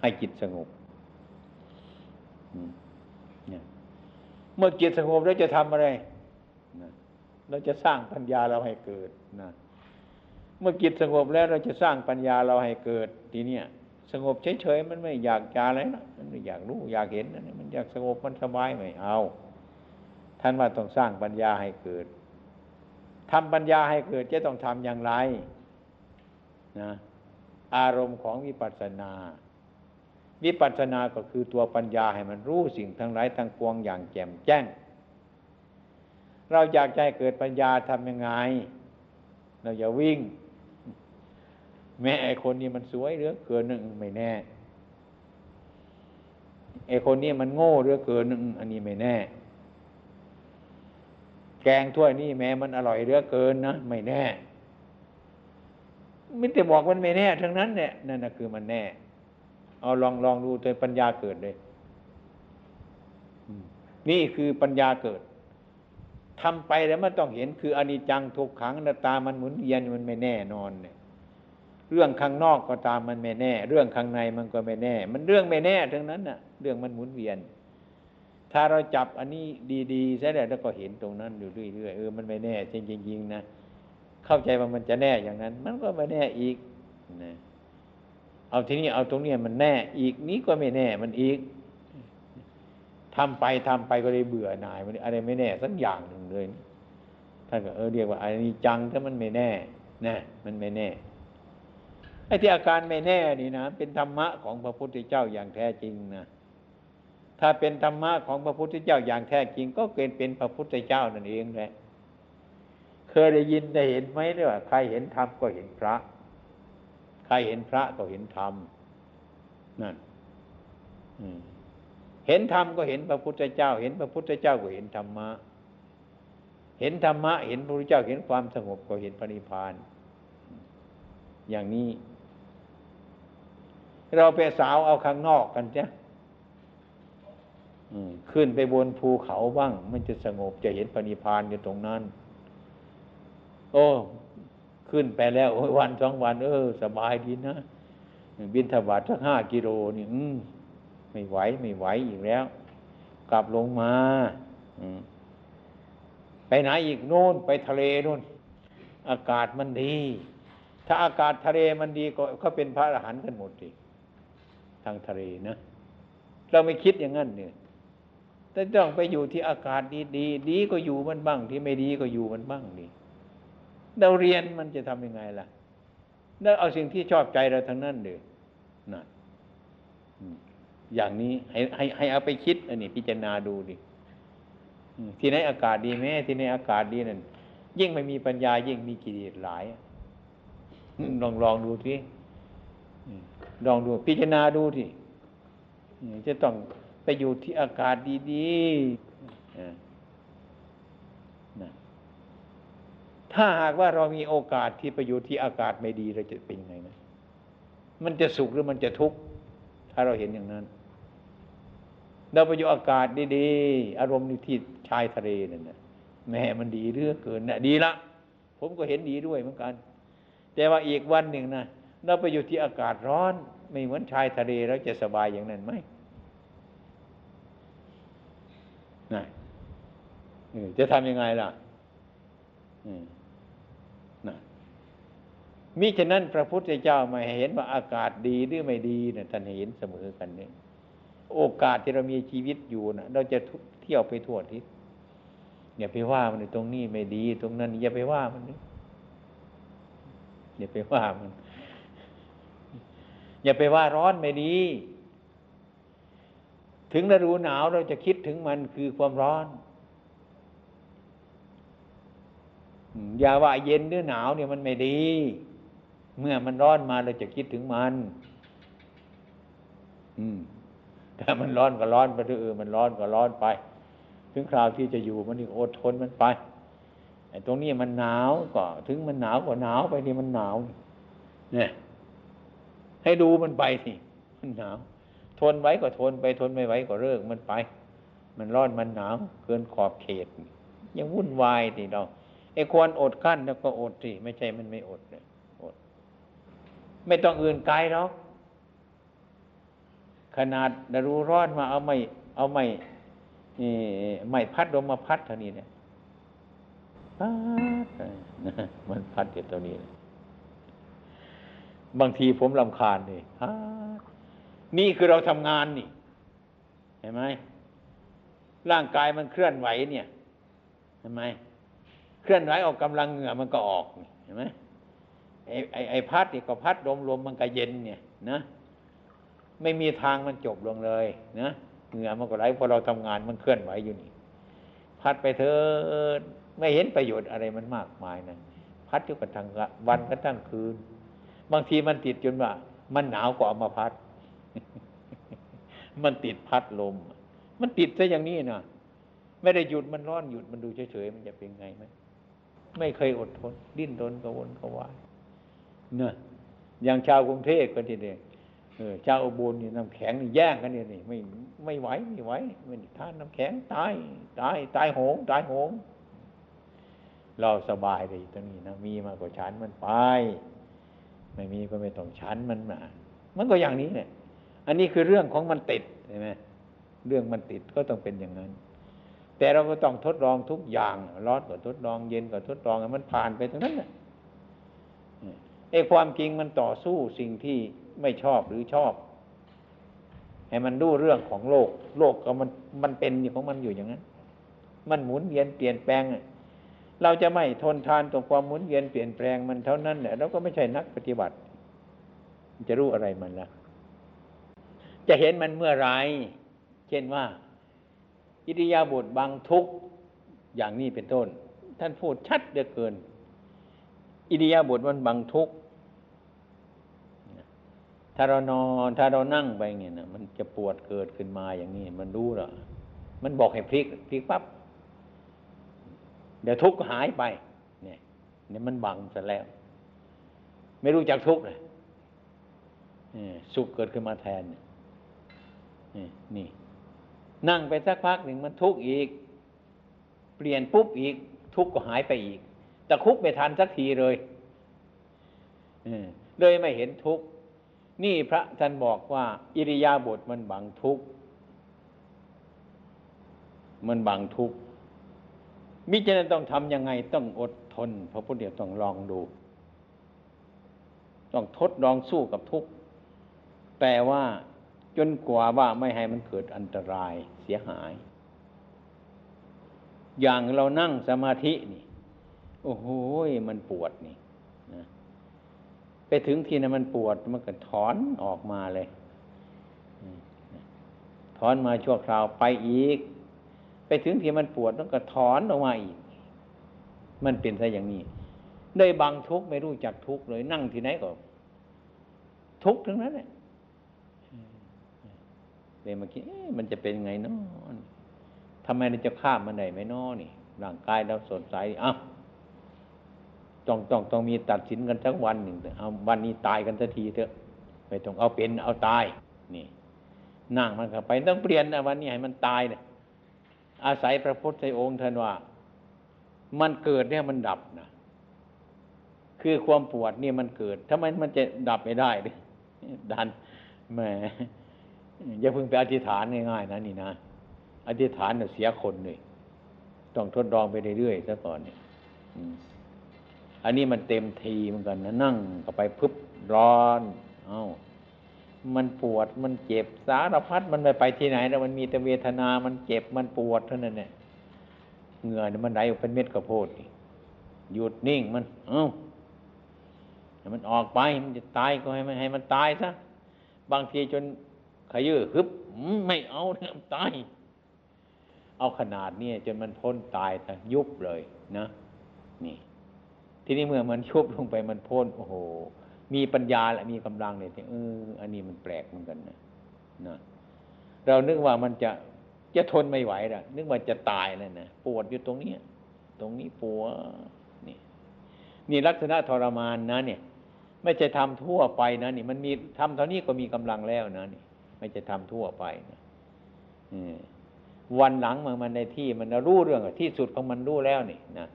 ให้จิตสงบเมื่อจิตสงบแล้วจะทำอะไรเราจะสร้างปัญญาเราให้เกิดนะเมื่อจิตสงบแล้วเราจะสร้างปัญญาเราให้เกิดทีเนี้ยสงบเฉยๆมันไม่อยากจะอะไรนะมันไม่อยากรู้อยากเห็นมันอยากสงบมันสบายไม่เอา ท่านว่าต้องสร้างปัญญาให้เกิดทำปัญญาให้เกิดจะต้องทำอย่างไรนะ อารมณ์ของวิปัสสนาวิปัสสนาก็คือตัวปัญญาให้มันรู้สิ่งทั้งหลายทั้งปวงอย่างแจ่มแจ้ง เราอยากให้เกิดปัญญาทำยังไง เราอย่าวิ่ง แม่ไอคนนี้มันสวยเหลือเกินหนึ่งไม่แน่ไอคนนี้มันโง่เหลือเกินหนึ่งอันนี้ไม่แน่ แกงถ้วยนี่แม้มันอร่อยเหลือเกินนะไม่แน่ มิแต่บอกมันไม่แน่ทั้งนั้นเนี่ยนั่นนะคือมันแน่ เอาลองลองดูตัวปัญญาเกิดเลยนี่คือปัญญาเกิดทำไปแล้วมันต้องเห็นคืออนิจจังทุกขังนาตามันหมุนเวียนมันไม่แน่นอนเนี่ยเรื่องข้างนอกก็ตามมันไม่แน่ เรื่องข้างในมันก็ไม่แน่ มันเรื่องไม่แน่ทั้งนั้นน่ะ เรื่องมันหมุนเวียน ถ้าเราจับอันนี้ดีๆใช่แล้วก็เห็นตรงนั้นอยู่เรื่อยๆเออมันไม่แน่จริงๆนะ เข้าใจว่ามันจะแน่อย่างนั้น มันก็ไม่แน่อีกนะเอาทีนี้เอาตรงนี้มันแน่อีกนี้ก็ไม่แน่มันอีกทำไปทำไปก็เลยเบื่อหน่ายมันอะไรไม่แน่สักอย่างหนึ่งเลยท่านก็เออเรียกว่าอันนี้จังถ้ามันไม่แน่นะมันไม่แน่ไอ้ที่อาการไม่แน่นี่นะเป็นธรรมะของพระพุทธเจ้าอย่างแท้จริงนะถ้าเป็นธรรมะของพระพุทธเจ้าอย่างแท้จริง ก็เป็นเป็นพระพุทธเจ้านั่นเองแหละ เคยได้ยินได้เห็นไหมเนี่ยว่าใครเห็นธรรมก็เห็นพระ ใครเห็นพระก็เห็นธรรมนั่นเห็นธรรมก็เห็นพระพุทธเจ้า เห็นพระพุทธเจ้าก็เห็นธรรมะ เห็นธรรมะ เห็นพระพุทธเจ้าเห็นความสงบก็เห็นพระนิพพาน อย่างนี้ เราไปสาวเอาข้างนอกกันจ้ะขึ้นไปบนภูเขาบ้าง มันจะสงบจะเห็นพระนิพพานอยู่ตรงนั้น โอ้ขึ้นไปแล้ววันสองวัน เออ สบายดีนะบินถบาทสักห้ากิโลนี่อืมไม่ไหวไม่ไหวอีกแล้ว กลับลงมาไปไหนอีกโน่นไปทะเลนู่น อากาศมันดี ถ้าอากาศทะเลมันดีก็เขาเป็นพระอรหันต์กันหมดสิทางทะเลนะเราไม่คิดอย่างนั้นเนี่ยแต่ต้องไปอยู่ที่อากาศดีดีดีก็อยู่มันบ้าง ที่ไม่ดีก็อยู่มันบ้างดี เราเรียนมันจะทำยังไงล่ะแล้วเอาสิ่งที่ชอบใจเราทั้งนั้นเลยนั่นอย่างนี้ให้ให้ให้เอาไปคิดอันนี้พิจารณาดูดิที่ไหนอากาศดีแม้ที่ไหนอากาศดีนั่นยิ่งไม่มีปัญญายิ่งมีกิเลสหลายลองลองดูที่ลองดูพิจารณาดูที่จะต้องไปอยู่ที่อากาศดีๆ ถ้าหากว่าเรามีโอกาสที่ไปอยู่ที่อากาศไม่ดีเราจะเป็นยังไงนะมันจะสุขหรือมันจะทุกข์ถ้าเราเห็นอย่างนั้น เราไปอยู่อากาศดีๆอารมณ์ที่ชายทะเลนั่นนะแม่มันดีเรื่องเกินนะดีละผมก็เห็นดีด้วยเหมือนกัน แต่ว่าอีกวันหนึ่งนะเราไปอยู่ที่อากาศร้อน ไม่เหมือนชายทะเลเราจะสบายอย่างนั้นไหมนะจะทำยังไงล่ะนะ มิฉะนั้นพระพุทธเจ้าม่เห็นว่าอากาศดีหรือไม่ดีนะท่านเห็นเสมอกันเนี่ยโอกาสที่เรามีชีวิตอยู่นะเราจะเที่ยวไปทั่วทิศอย่าไปว่ามันตรงนี้ไม่ดี ตรงนั้น อย่าไปว่ามันอย่าไปว่ามัน อย่าไปว่าร้อนไม่ดี ถึงฤดูหนาวเราจะคิดถึงมันคือความร้อนอย่าว่าเย็นหรือหนาวเนี่ยมันไม่ดี เมื่อมันร้อนมาเราจะคิดถึงมัน อืมถ้ามันร้อนก็ร้อนไปเออมันร้อนก็ร้อนไป ถึงคราวที่จะอยู่มันอดทนมันไปไอ้ตรงนี้มันหนาวก็ ถึงมันหนาวก็หนาวไปนี่มันหนาว เนี่ย ให้ดูมันไปสิมันหนาว ทนไว้ก็ทนไปทนไม่ไหวก็เลิกมันไป มันร้อนมันหนาวเกินขอบเขตยังวุ่นวายทีเราไอ้ควรอดกั้นแล้วก็อดสิไม่ใช่มันไม่อดเลยอด ไม่ต้องอื่นไกลหรอกขนาดดารู้ร้อนมาเอาไม่ เอาไม่ไม่พัดลมมาพัดเท่านี้เนี่ยพัดมันพัดอยู่ตัวนี้ บางทีผมลำคาญเลยนี่คือเราทำงานนี่ เห็นไหมร่างกายมันเคลื่อนไหวเนี่ย เห็นไหมเคลื่อนไหวออกกำลังเหงื่อมันก็ออกเห็นไหม ไอ้ไอ้ไอ้พัดนี่ก็พัดลมลมมันก็เย็นเนี่ยนะไม่มีทางมันจบลงเลยนะเหงื่อมันก็ไหลพอเราทำงานมันเคลื่อนไหวอยู่นี่ พัดไปเถอะไม่เห็นประโยชน์อะไรมันมากมายนะพัดอยู่กันทั้งวันกันทั้งคืน บางทีมันติดจนว่า มันหนาวกว่ามาพัด มันติดพัดลม มันติดซะอย่างนี้นะไม่ได้หยุดมันร้อนหยุดมันดูเฉยๆมันจะเป็นไงไหมไม่เคยอดทน ดิ้นรนกระวนกระวาย เนอะอย่างชาวกรุงเทพกันทีเดียวเออเจ้าอุบลนี่น้ำแข็งนี่แย่งกันเนี่ยนี่ไม่ไม่ไหวไม่ไหวไม่ทานน้ำแข็งตายตายตายโหงตายโหง เราสบายเลยตรงนี้นะมีมากกว่าฉันมันไป ไม่มีก็ไม่ต้องฉันมันมามันก็อย่างนี้เนี่ย อันนี้คือเรื่องของมันติดใช่ไหมเรื่องมันติดก็ต้องเป็นอย่างนั้น แต่เราก็ต้องทดลองทุกอย่าง ร้อนก็ทดลองเย็นก็ทดลองมันผ่านไปตรงนั้นแหละ ไอ้ความจริงมันต่อสู้สิ่งที่ไม่ชอบหรือชอบ ให้มันรู้เรื่องของโลก โลกก็มันมันเป็นของมันอยู่อย่างนั้น มันหมุนเวียนเปลี่ยนแปลง เราจะไม่ทนทานต่อความหมุนเวียนเปลี่ยนแปลงมันเท่านั้นแหละเราก็ไม่ใช่นักปฏิบัติ จะรู้อะไรมันละจะเห็นมันเมื่อไรเช่นว่า อิริยาบถบางทุกอย่างนี้เป็นต้น ท่านพูดชัดเหลือเกิน อิริยาบถมันบางทุก ถ้าเรานอนถ้าเรานั่งไปเงี้ยนะมันจะปวดเกิดขึ้นมาอย่างนี้ มันรู้หรอมันบอกให้พลิกพลิกปั๊บเดี๋ยวทุกข์หายไป เนี่ยเนี่ยมันบังซะแล้ว ไม่รู้จักทุกข์เลยสุขเกิดขึ้นมาแทนนี่นี่ นั่งไปสักพักหนึ่งมันทุกข์อีก เปลี่ยนปุ๊บอีก ทุกข์ก็หายไปอีก แต่คุกไม่ทันสักทีเลยเลยไม่เห็นทุกข์ นี่พระท่านบอกว่า อิริยาบถมันบังทุกมันบังทุกมิจฉาต้องทำยังไงต้องอดทนพระพุทธเจ้าต้องลองดู ต้องทดลองสู้กับทุกแต่ว่าจนกว่าว่าไม่ให้มันเกิดอันตรายเสียหาย อย่างเรานั่งสมาธินี่ โอ้โหมันปวดนี่ ถึงที่นั้นมันปวดมันก็ถอนออกมาเลย ถอนมาชั่วคราวไปอีก ไปถึงที่มันปวดมันก็ถอนออกมาอีก มันเป็นซะอย่างนี้ได้บางทุกไม่รู้จักทุกเลย นั่งที่ไหนก็ ทุกทั้งนั้นแหละเลยมาคิดมันจะเป็นไงเนาะทำไมเราจะข้ามมันได้ไหมนาะนี่ร่างกายเราสดใสอ้าว ต้องต้องต้องมีตัดสินกันทั้งวันหนึ่งเอาวันนี้ตายกันสักทีเถอะไม่ต้องเอาเป็นเอาตายนี่นั่งมันเข้าไปต้องเปลี่ยนนะวันนี้ให้มันตายเนี่ยอาศัยพระพุทธองค์ท่านว่า มันเกิดเนี่ยมันดับนะคือความปวดเนี่ยมันเกิดทำไมมันจะดับไม่ได้เลยดันแหมอย่าเพิ่งไปอธิษฐานง่ายๆนะนี่นะอธิษฐานเน่ยเสียคนเลยต้องทดลองไปเรื่อยๆซะก่อนเนี่ย อันนี้มันเต็มทีเหมือนกันนะนั่งก็ไปพึบร้อนเอา้ามันปวดมันเจ็บสารพัดมันไปไปที่ไหนแล้วมันมีแต่เวทนา มันเจ็บมันปวดเท่านั้นเนี่ยเหงื่อนี่มันไหลออกเป็นเม็ดกระโพดหยุดนิ่งมันเอา้ามันออกไปมันจะตายก็ให้มันให้มันตายซะบางทีจนขยื้อฮึบไม่เอาเนี่ยตาย เอาขนาดนี้จนมันพ้นตายแต่ยุบเลยนะ นี่ ทีนี้เมื่อมันชุบลงไปมันพ้นโอ้โห มีปัญญาและมีกำลังเลยที่เอออันนี้มันแปลกเหมือนกันนะนะเรานึกว่ามันจะจะทนไม่ไหวละนึกว่าจะตายแล้วนะปวดอยู่ตรงนี้ตรงนี้ปวดนี่นี่ลักษณะทรมานนะ เนี่ย ไม่ใช่ทำทั่วไปนะนี่ มันมีทำเท่านี้ก็มีกำลังแล้วนะนี่ ไม่ใช่ทำทั่วไปนะวันหลังมันมันในที่มันรู้เรื่องที่สุดของมันรู้แล้วนี่นะ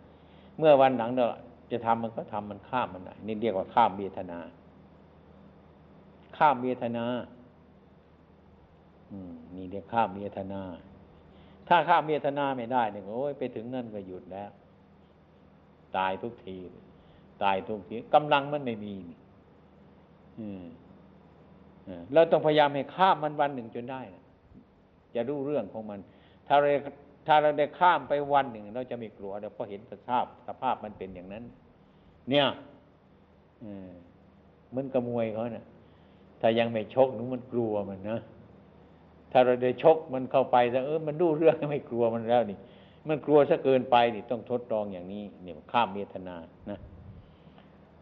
เมื่อวันหลังเรา จะทำมันก็ทำมันข้ามมันได้นี่เรียกว่าข้ามเวทนา ข้ามเวทนา อืมนี่เรียกข้ามเวทนา ถ้าข้ามเวทนาไม่ได้เนี่ยโอ้ยไปถึงนั่นก็หยุดแล้ว ตายทุกที ตายทุกทีกำลังมันไม่มีนี่เราต้องพยายามให้ข้ามมันวันหนึ่งจนได้นะจะรู้เรื่องของมัน ถ้าเรา ถ้าเราได้ข้ามไปวันหนึ่ง เราจะไม่กลัวเราเพราะเห็นสภาพสภาพมันเป็นอย่างนั้น เนี่ยมันกระมวยเขาเนะ่ยถ้ายังไม่ชกหนูมันกลัวมันนะถ้าเราได้ชกมันเข้าไปแต่เออมันรู้เรื่องไม่กลัวมันแล้วนี่ มันกลัวซะเกินไปนี่ต้องทดลองอย่างนี้เนี่ยข้ามเมตนานะ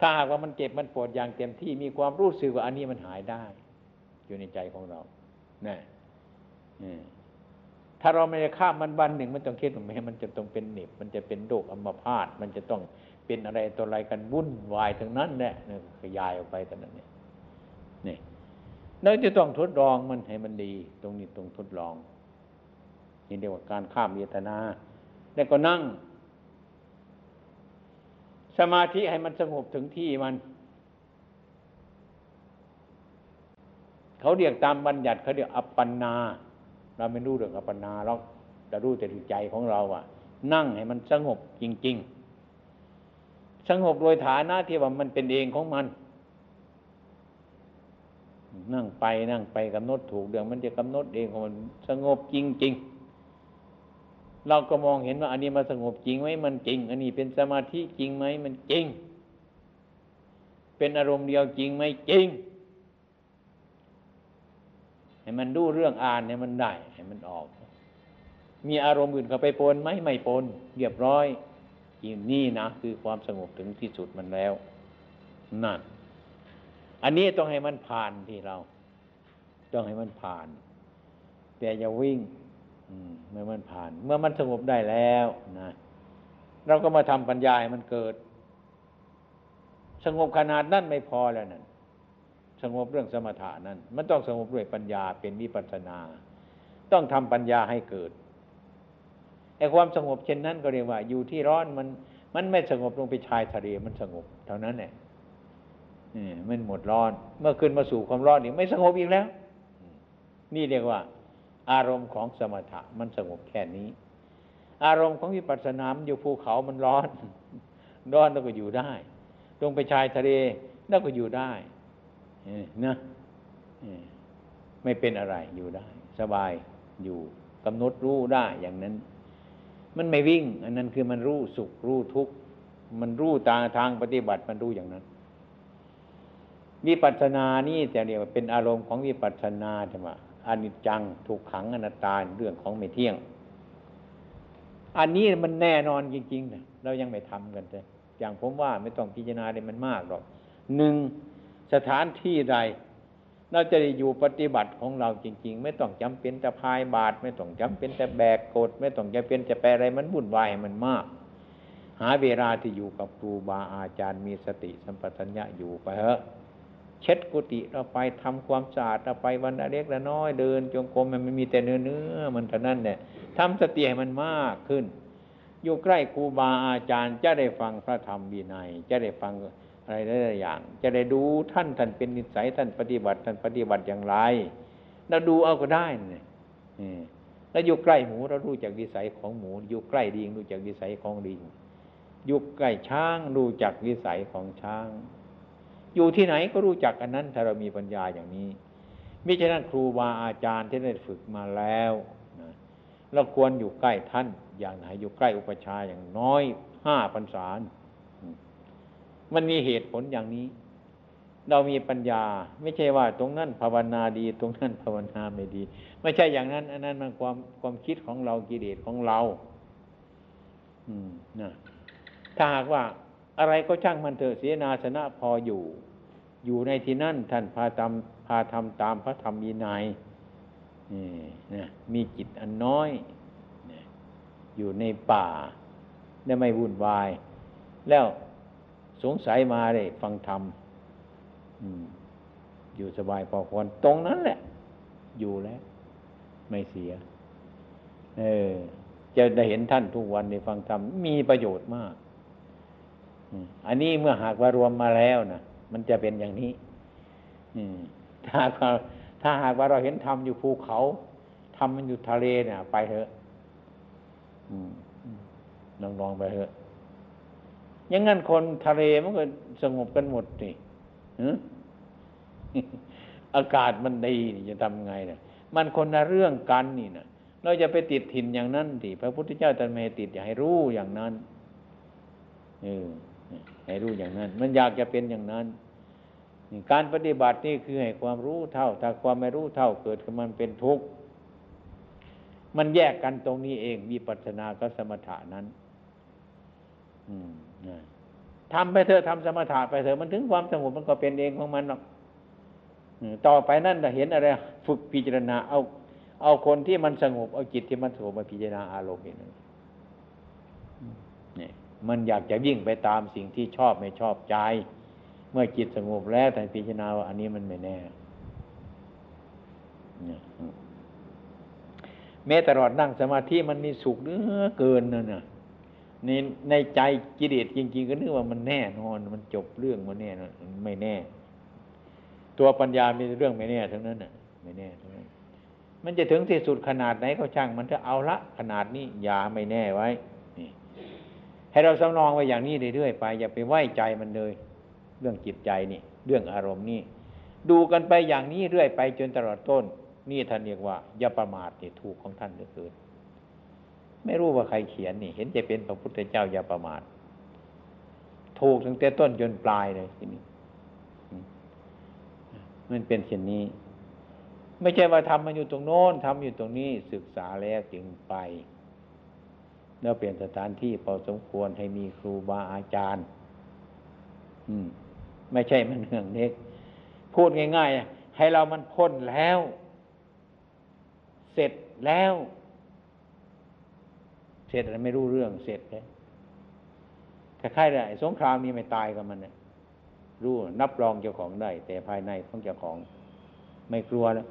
ถ้าหากว่ามันเจ็บมันปวดอย่างเต็มที่มีความรู้สึกว่าอันนี้มันหายได้ อยู่ในใจของเรานะ ถ้าเราไม่ได้ข้ามมันวันหนึ่งมันต้องคิดว่าม้มันจะต้องเป็นหนิบมันจะเป็นโรคอัมพาตมันจะต้องเป็นอะไรตัวอะไรกันวุ่นวายทั้งนั้นแหละขยายออกไปแต่นั้นเนี่ยนี่เราจะต้องทดลองมันให้มันดี ตรงนี้ตรงทดลองนี่เรียกว่าการข้ามเวทนาแล้วก็นั่ง สมาธิให้มันสงบถึงที่มัน เขาเรียกตามบัญญัติเขาเรียกอัปปนา เราไม่รู้เรื่องอัปปนาหรอกแต่รู้แต่ใจของเราอะนั่งให้มันสงบจริง ๆ สงบโดยฐานะที่ว่ามันเป็นเองของมัน นั่งไปนั่งไปกำหนดถูกเดืองมันจะกำหนดเองของมันสงบจริง ๆ เราก็มองเห็นว่า อันนี้มาสงบจริงไหมมันจริง อันนี้เป็นสมาธิจริงไหมมันจริง เป็นอารมณ์เดียวจริงไหมจริง ให้มันดูเรื่องอ่านเนี่ยมันได้ให้มันออก มีอารมณ์อื่นเข้าไปปนไหมไม่ปนเรียบร้อยนี่นะคือความสงบถึงที่สุดมันแล้วนั่น อันนี้ต้องให้มันผ่านที่เรา ต้องให้มันผ่าน แต่อย่าวิ่งเมื่อมันผ่าน เมื่อมันสงบได้แล้วนะเราก็มาทำปัญญาให้มันเกิด สงบขนาดนั้นไม่พอแล้วนั่น สงบเรื่องสมถะนั้น มันต้องสงบด้วยปัญญาเป็นวิปัสนา ต้องทำปัญญาให้เกิดไอ้ความสงบเช่นนั้นก็เรียกว่า อยู่ที่ร้อนมันมันไม่สงบลงไปชายทะเลมันสงบเท่านั้นแหละมันหมดร้อน เมื่อขึ้นมาสู่ความร้อนนี่ไม่สงบอีกแล้ว นี่เรียกว่า อารมณ์ของสมถะมันสงบแค่นี้ อารมณ์ของวิปัสสนามอยู่ภูเขามันร้อน ร้อนแล้วก็อยู่ได้ ลงไปชายทะเลแล้วก็อยู่ได้ นะไม่เป็นอะไรอยู่ได้ สบายอยู่กำหนดรู้ได้อย่างนั้น มันไม่วิ่ง อันนั้นคือมันรู้สุขรู้ทุกข์มันรู้ตาทางปฏิบัติมันรู้อย่างนั้นวิปัสสนานี่จะเรียกว่าเป็นอารมณ์ของวิปัสสนาใช่ไหมอนิจจังถูกขังอนัตตาเรื่องของไม่เที่ยง อันนี้มันแน่นอนจริงๆนะเรายังไม่ทำกันเลยอย่างผมว่าไม่ต้องพิจารณาเลยมันมากหรอกหนึ่ง สถานที่ใด เราจะได้อยู่ปฏิบัติของเราจริง ๆ ไม่ต้องจำเป็นจะพายบาท ไม่ต้องจำเป็นจะแบกกด ไม่ต้องจำเป็นจะแปลอะไรมันวุ่นวายมันมาก หาเวลาที่อยู่กับครูบาอาจารย์มีสติสัมปชัญญะอยู่ไปเถอะเช็ดกุฏิเราไปทำความสะอาดเราไปวันเล็กละน้อยเดิน จงกรมมันไม่มีแต่เนื้อเนื้อมันเท่านั้นเนี่ยทำสติให้มันมากขึ้น อยู่ใกล้ครูบาอาจารย์จะได้ฟังพระธรรมวินัยจะได้ฟัง อะไรหลายอย่าง จะได้ดูท่านท่านเป็นนิสัยท่านปฏิบัติท่านปฏิบัติอย่างไรเราดูเอาก็ได้เนี่ยแล้วอยู่ใกล้หมูเรารู้จักวิสัยของหมู อยู่ใกล้ดิงรู้จักวิสัยของดิงอยู่ใกล้ช้างรู้จักวิสัยของช้าง อยู่ที่ไหนก็รู้จักอันนั้นถ้าเรามีปัญญาอย่างนี้มิฉะนั้นครูบาอาจารย์ที่ได้ฝึกมาแล้วนะเราควรอยู่ใกล้ท่านอย่างไหนอยู่ใกล้อุปชาอย่างน้อยห้าพรรษา มันมีเหตุผลอย่างนี้ เรามีปัญญา ไม่ใช่ว่าตรงนั้นภาวนาดี ตรงนั้นภาวนาไม่ดี ไม่ใช่อย่างนั้น อันนั้นมันความความคิดของเรากิเลสของเรา อืมนะถ้าหากว่าอะไรก็ช่างมันเถอะเสียนาสนะพออยู่ อยู่ในที่นั่นท่านพาทำพาทำตามพระธรรมวินัยนี่นะมีจิตอันน้อยนะอยู่ในป่า ได้ไม่วุ่นวาย แล้ว สงสัยมาเลยฟังธรรมอยู่สบายพอควรตรงนั้นแหละ อยู่แล้ว ไม่เสีย เออ จะได้เห็นท่านทุกวันในฟังธรรมมีประโยชน์มากอันนี้เมื่อหากว่ารวมมาแล้วนะมันจะเป็นอย่างนี้ถ้าถ้าหากว่าเราเห็นธรรมอยู่ภูเขาธรรมมันอยู่ทะเลเนี่ย ไปเถอะลองลองไปเถอะ ยังงั้นคนทะเลมันก็สงบกันหมดนี่อากาศมันดีนี่จะทำไงเนี่ยมันคนละเรื่องกันนี่นะเราจะไปติดถิ่นอย่างนั้นสิพระพุทธเจ้าตรัสไม่ติดอย่าให้รู้อย่างนั้นเออให้รู้อย่างนั้น มันอยากจะเป็นอย่างนั้นการปฏิบัตินี่คือให้ความรู้เท่า ถ้าความไม่รู้เท่าเกิดขึ้นมันเป็นทุกข์มันแยกกันตรงนี้เองมีปัจนาก็สมถะนั้น อืม ทำไปเถอะทำสมถะไปเถอะมันถึงความสงบมันก็เป็นเองของมันหรอกต่อไปนั่นจะเห็นอะไร ฝึกพิจารณา เอาเอาคนที่มันสงบเอาจิตที่มันสงบมาพิจารณาอารมณ์นี่นี่มันอยากจะวิ่งไปตามสิ่งที่ชอบไม่ชอบใจ เมื่อจิตสงบแล้วแต่พิจารณาว่าอันนี้มันไม่แน่แม้ตลอดนั่งสมาธิมันมีสุขเนื้อเกินนั่นน่ะ ในในใจกิเลสจริง ๆ ก็นึกว่ามันแน่นอน มันจบเรื่องมันแน่นอนไม่แน่ ตัวปัญญามีเรื่องไม่แน่ทั้งนั้นน่ะ ไม่แน่ทั้งนั้น มันจะถึงที่สุดขนาดไหนก็ช่าง มันจะเอาละขนาดนี้อย่าไม่แน่ไว้นี่ให้เราสำนองไว้อย่างนี้เรื่อยๆไป อย่าไปไหว้ใจมันเลย เรื่องจิตใจนี่ เรื่องอารมณ์นี่ดูกันไปอย่างนี้เรื่อยไปจนตลอดต้น นี่ท่านเรียกว่าอย่าประมาทนี่ถูกของท่านเหลือเกิน ไม่รู้ว่าใครเขียนนี่ เห็นจะเป็นพระพุทธเจ้าอย่าประมาทถูกตั้งแต่ต้นจนปลายเลยทีนี้มันเป็นเช่นนี้ ไม่ใช่ว่าทำมันอยู่ตรงโน้นทำอยู่ตรงนี้ศึกษาแล้วจึงไป แล้วเปลี่ยนสถานที่พอสมควรให้มีครูบาอาจารย์ อืม ไม่ใช่มันเรื่องเล็กพูดง่าย ๆ ให้เรามันพ้นแล้ว เสร็จแล้ว เสร็จแล้วไม่รู้เรื่องเสร็จเลยถ้าใครได้สงครามนี้ไม่ตายกับมันเนี่ยรู้นับรองเจ้าของได้ แต่ภายในของเจ้าของ ไม่กลัวแล้ว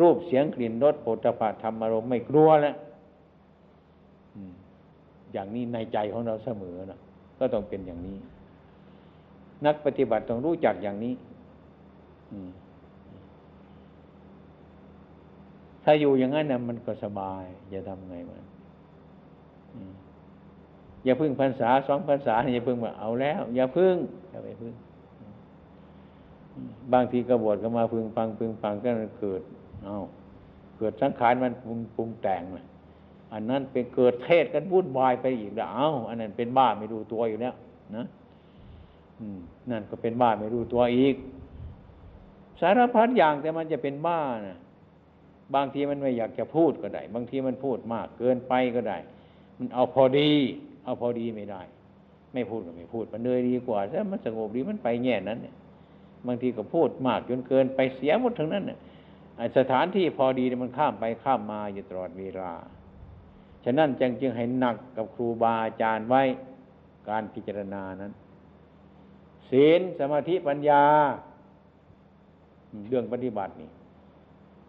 รูปเสียงกลิ่นรสโผฏฐะธรรมอารมณ์ไม่กลัวแล้วอย่างนี้ในใจของเราเสมอนะก็ต้องเป็นอย่างนี้ นักปฏิบัติต้องรู้จักอย่างนี้ถ้าอยู่อย่างนั้นนะมันก็สบาย จะทำไงมัน อย่าพึ่งพรรษาสองพรรษาอย่าพึ่งว่าเอาแล้ว อย่าพึ่งอย่าไปพึ่ง บางทีกระบวดก็มาพึ่งฟังพึ่งฟังก็เกิดเอาเกิดสังขารมันปรุงปรุงแต่งมาอันนั้นเป็นเกิดเทศกันวุ่นวายไปอีกแล้วเอาอันนั้นเป็นบ้าไม่รู้ตัวอยู่แล้วนะนั่นก็เป็นบ้าไม่รู้ตัวอีก สารพัดอย่างแต่มันจะเป็นบ้านะบางทีมันไม่อยากจะพูดก็ได้ บางทีมันพูดมากเกินไปก็ได้ มันเอาพอดี เอาพอดีไม่ได้ ไม่พูดก็ไม่พูด มันเลยดีกว่าถ้ามันสงบดีมันไปแง่นั้นเนี่ยบางทีก็พูดมากจนเกินไปเสียหมดทั้งนั้นเนี่ยสถานที่พอดีมันข้ามไปข้ามมาอยู่ตลอดเวลา ฉะนั้นจึงจึงให้หนักกับครูบาอาจารย์ไว้การพิจารณานั้น ศีลสมาธิปัญญา เรื่องปฏิบัตินี่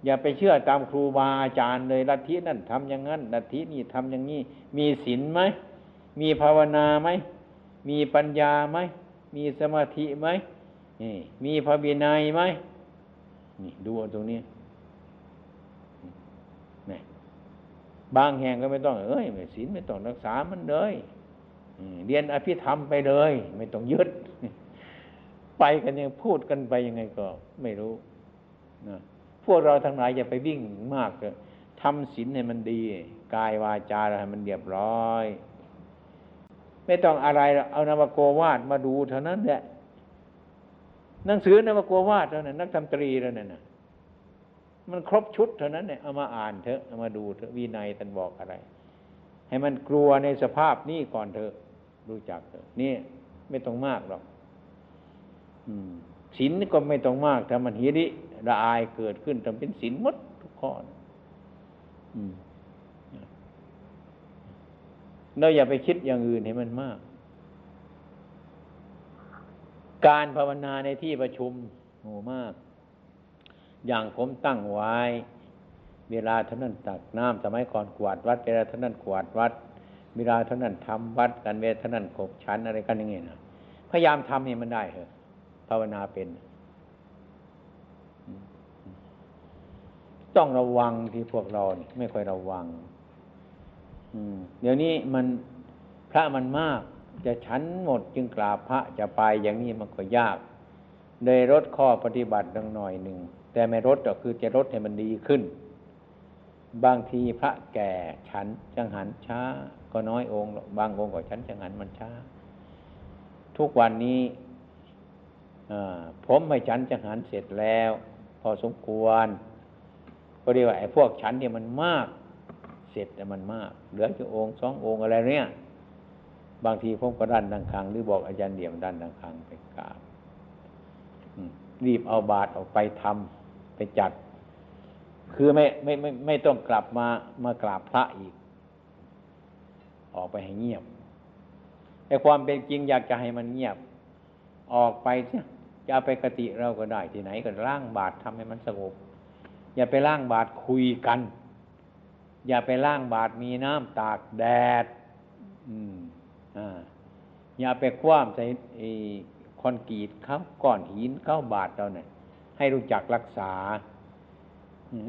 อย่าไปเชื่อตามครูบาอาจารย์เลยลัทธินั่นทำอย่างนั้นลัทธินี่ทำอย่างนี้ มีศีลไหมมีภาวนาไหมมีปัญญาไหมมีสมาธิไหมนี่มีพระบินัยไหมนี่ดูตรงนี้นี่บางแห่งก็ไม่ต้องเอ้ยไม่ศีลไม่ต้องรักษามันเลยเรียนอภิธรรมไปเลย ไม่ต้องยึด ไปกันยังพูดกันไปยังไงก็ไม่รู้นะ พวกเราทั้งหลายอย่าไปวิ่งมากเลยทำศีลให้มันดีกายวาจาให้มันเรียบร้อย ไม่ต้องอะไรเอานามโกวาดมาดูเท่านั้นแหละหนังสือนามโกวาดเท่านั้นนักธรรมตรีแล้วนั่นนะมันครบชุดเท่านั้นเนี่ยเอามาอ่านเถอะเอามาดูเถอะวินัยท่านบอกอะไร ให้มันกลัวในสภาพนี้ก่อนเถอะ รู้จักเถอะนี่ไม่ต้องมากหรอกศีลก็ไม่ต้องมากถ้ามันหิริละอายเกิดขึ้นทำเป็นศีลมดทุกข้อเราอย่าไปคิดอย่างอื่นให้มันมาก การภาวนาในที่ประชุมโหมาก อย่างผมตั้งไว้ เวลาเท่านั้นตักน้ำสมัยก่อนกวาดวัด เวลาเท่านั้นกวาดวัด เวลาเท่านั้นทำวัดกันเวลาเท่านั้นขบชั้นอะไรกันอย่างเงี้ยนะพยายามทำให้มันได้เถอะภาวนาเป็น ต้องระวังที่พวกเราเนี่ไม่ค่อยระวังเดี๋ยวนี้มันพระมันมาก จะฉันหมดจึงกราบพระจะไปอย่างนี้มันก็ยากเลยลดข้อปฏิบัติดังหน่อยหนึ่งแต่ไม่ลดก็คือจะลดให้มันดีขึ้น บางทีพระแก่ฉันจังหันช้า ก็น้อยองค์ บางองค์ก็ฉันจังหันมันช้า ทุกวันนี้ผมไม่ฉันจังหันเสร็จแล้ว พอสมควร ก็เรียกว่าไอ้พวกฉันเนี่ยมันมาก เสร็จแต่มันมาก เหลือจะองค์สององค์อะไรเนี่ย บางทีผมก็ดันดังคังหรือบอกอาจารย์เดี่ยมดันดังคังไปกราบรีบเอาบาตรออกไปทำไปจัด คือไม่ไม่ไม่ไม่ต้องกลับมามากราบพระอีก ออกไปให้เงียบแต่ความเป็นจริงอยากจะให้มันเงียบ ออกไปเนี่ยจะไปกติเราก็ได้ที่ไหนก็ร่างบาตรทำให้มันสงบ อย่าไปร่างบาตรคุยกัน อย่าไปร่างบาตรมีน้ำตากแดดอย่าไปคว้ามใส่คอนกรีตเขาก้อนหินเข้าบาดเราเนี่ยให้รู้จักรักษา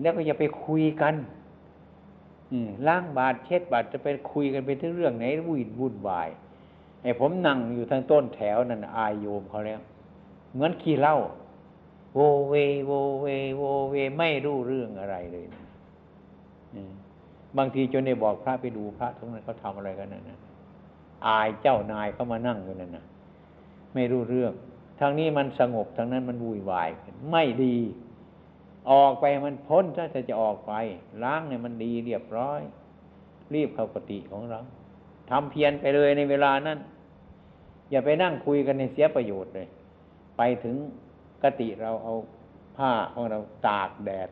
แล้วก็อย่าไปคุยกันล้างบาดเช็ดบาดจะไปคุยกันไปถึงเรื่องไหนวุ่นวุ่นวายไอ้ผมนั่งอยู่ทางต้นแถวนั่นอายโยมเขาแล้ว เหมือนขี้เล่า โวเวโวเวโวเวไม่รู้เรื่องอะไรเลยบางทีจนได้บอกพระไปดูพระทุกนั้นเขาทำอะไรกันนั่นนะอายเจ้านายเขามานั่งอยู่นั่นนะไม่รู้เรื่องทางนี้มันสงบทางนั้นมันวุ่นวายไม่ดี ออกไปมันพ้นถ้าจะจะออกไปล้างเนี่ยมันดีเรียบร้อย รีบเข้ากติของเราทำเพียรไปเลยในเวลานั้น อย่าไปนั่งคุยกันในเสียประโยชน์เลย ไปถึง กติเราเอาผ้าของเราตากแดด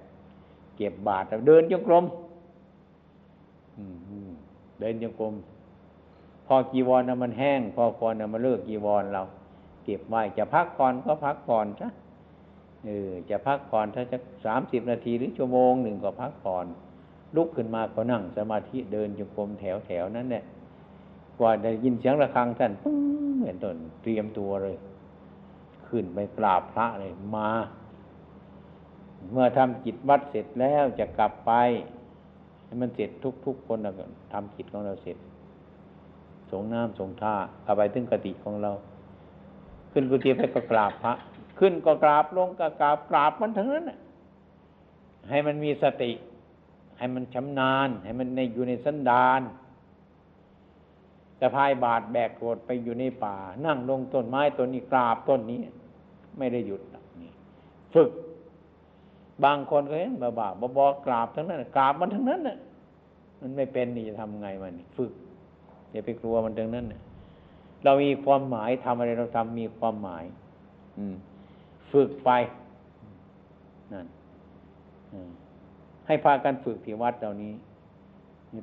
เก็บบาทเราเดินจงกรมเดินจงกรมพอกีวรนะมันแห้ง พอควรนะมันเลิกกีวรเรา เก็บไว้จะพักก่อนก็พักก่อนซะเออจะพักผ่อนถ้าจะสามสิบนาทีหรือชั่วโมงหนึ่งก็พักผ่อนลุกขึ้นมาก็นั่งสมาธิเดินจงกรมแถวแถวนั้นเนี่ยกว่าได้ยินเสียงระฆังท่านปึ้งเหมือนต้นเตรียมตัวเลย ขึ้นไปกราบพระเลยมา เมื่อทำจิตวัดเสร็จแล้วจะกลับไป ให้มันเสร็จทุกๆคนแล้วทำจิตของเราเสร็จ สงน้ำสงท่ากลับไปถึงกติของเรา ขึ้นกุฏิไปก็กราบพระ ขึ้นก็กราบลงก็กราบกราบมันทั้งนั้นให้มันมีสติ ให้มันชำนาญ ให้มันในอยู่ในสันดานะพายบาดแบกโกรธไปอยู่ในป่า นั่งลงต้นไม้ต้นนี้กราบต้นนี้ ไม่ได้หยุดนี่ฝึก บางคนก็เห็นบ้าบ้าบอกราบทั้งนั้นกราบมันทั้งนั้นน่ะมันไม่เป็นนี่จะทำไงมันฝึกอย่าไปกลัวมันตรงนั้นเรามีความหมายทำอะไรเราทำมีความหมาย อืม ฝึกไปนั่นให้พากันฝึกที่วัดเหล่านี้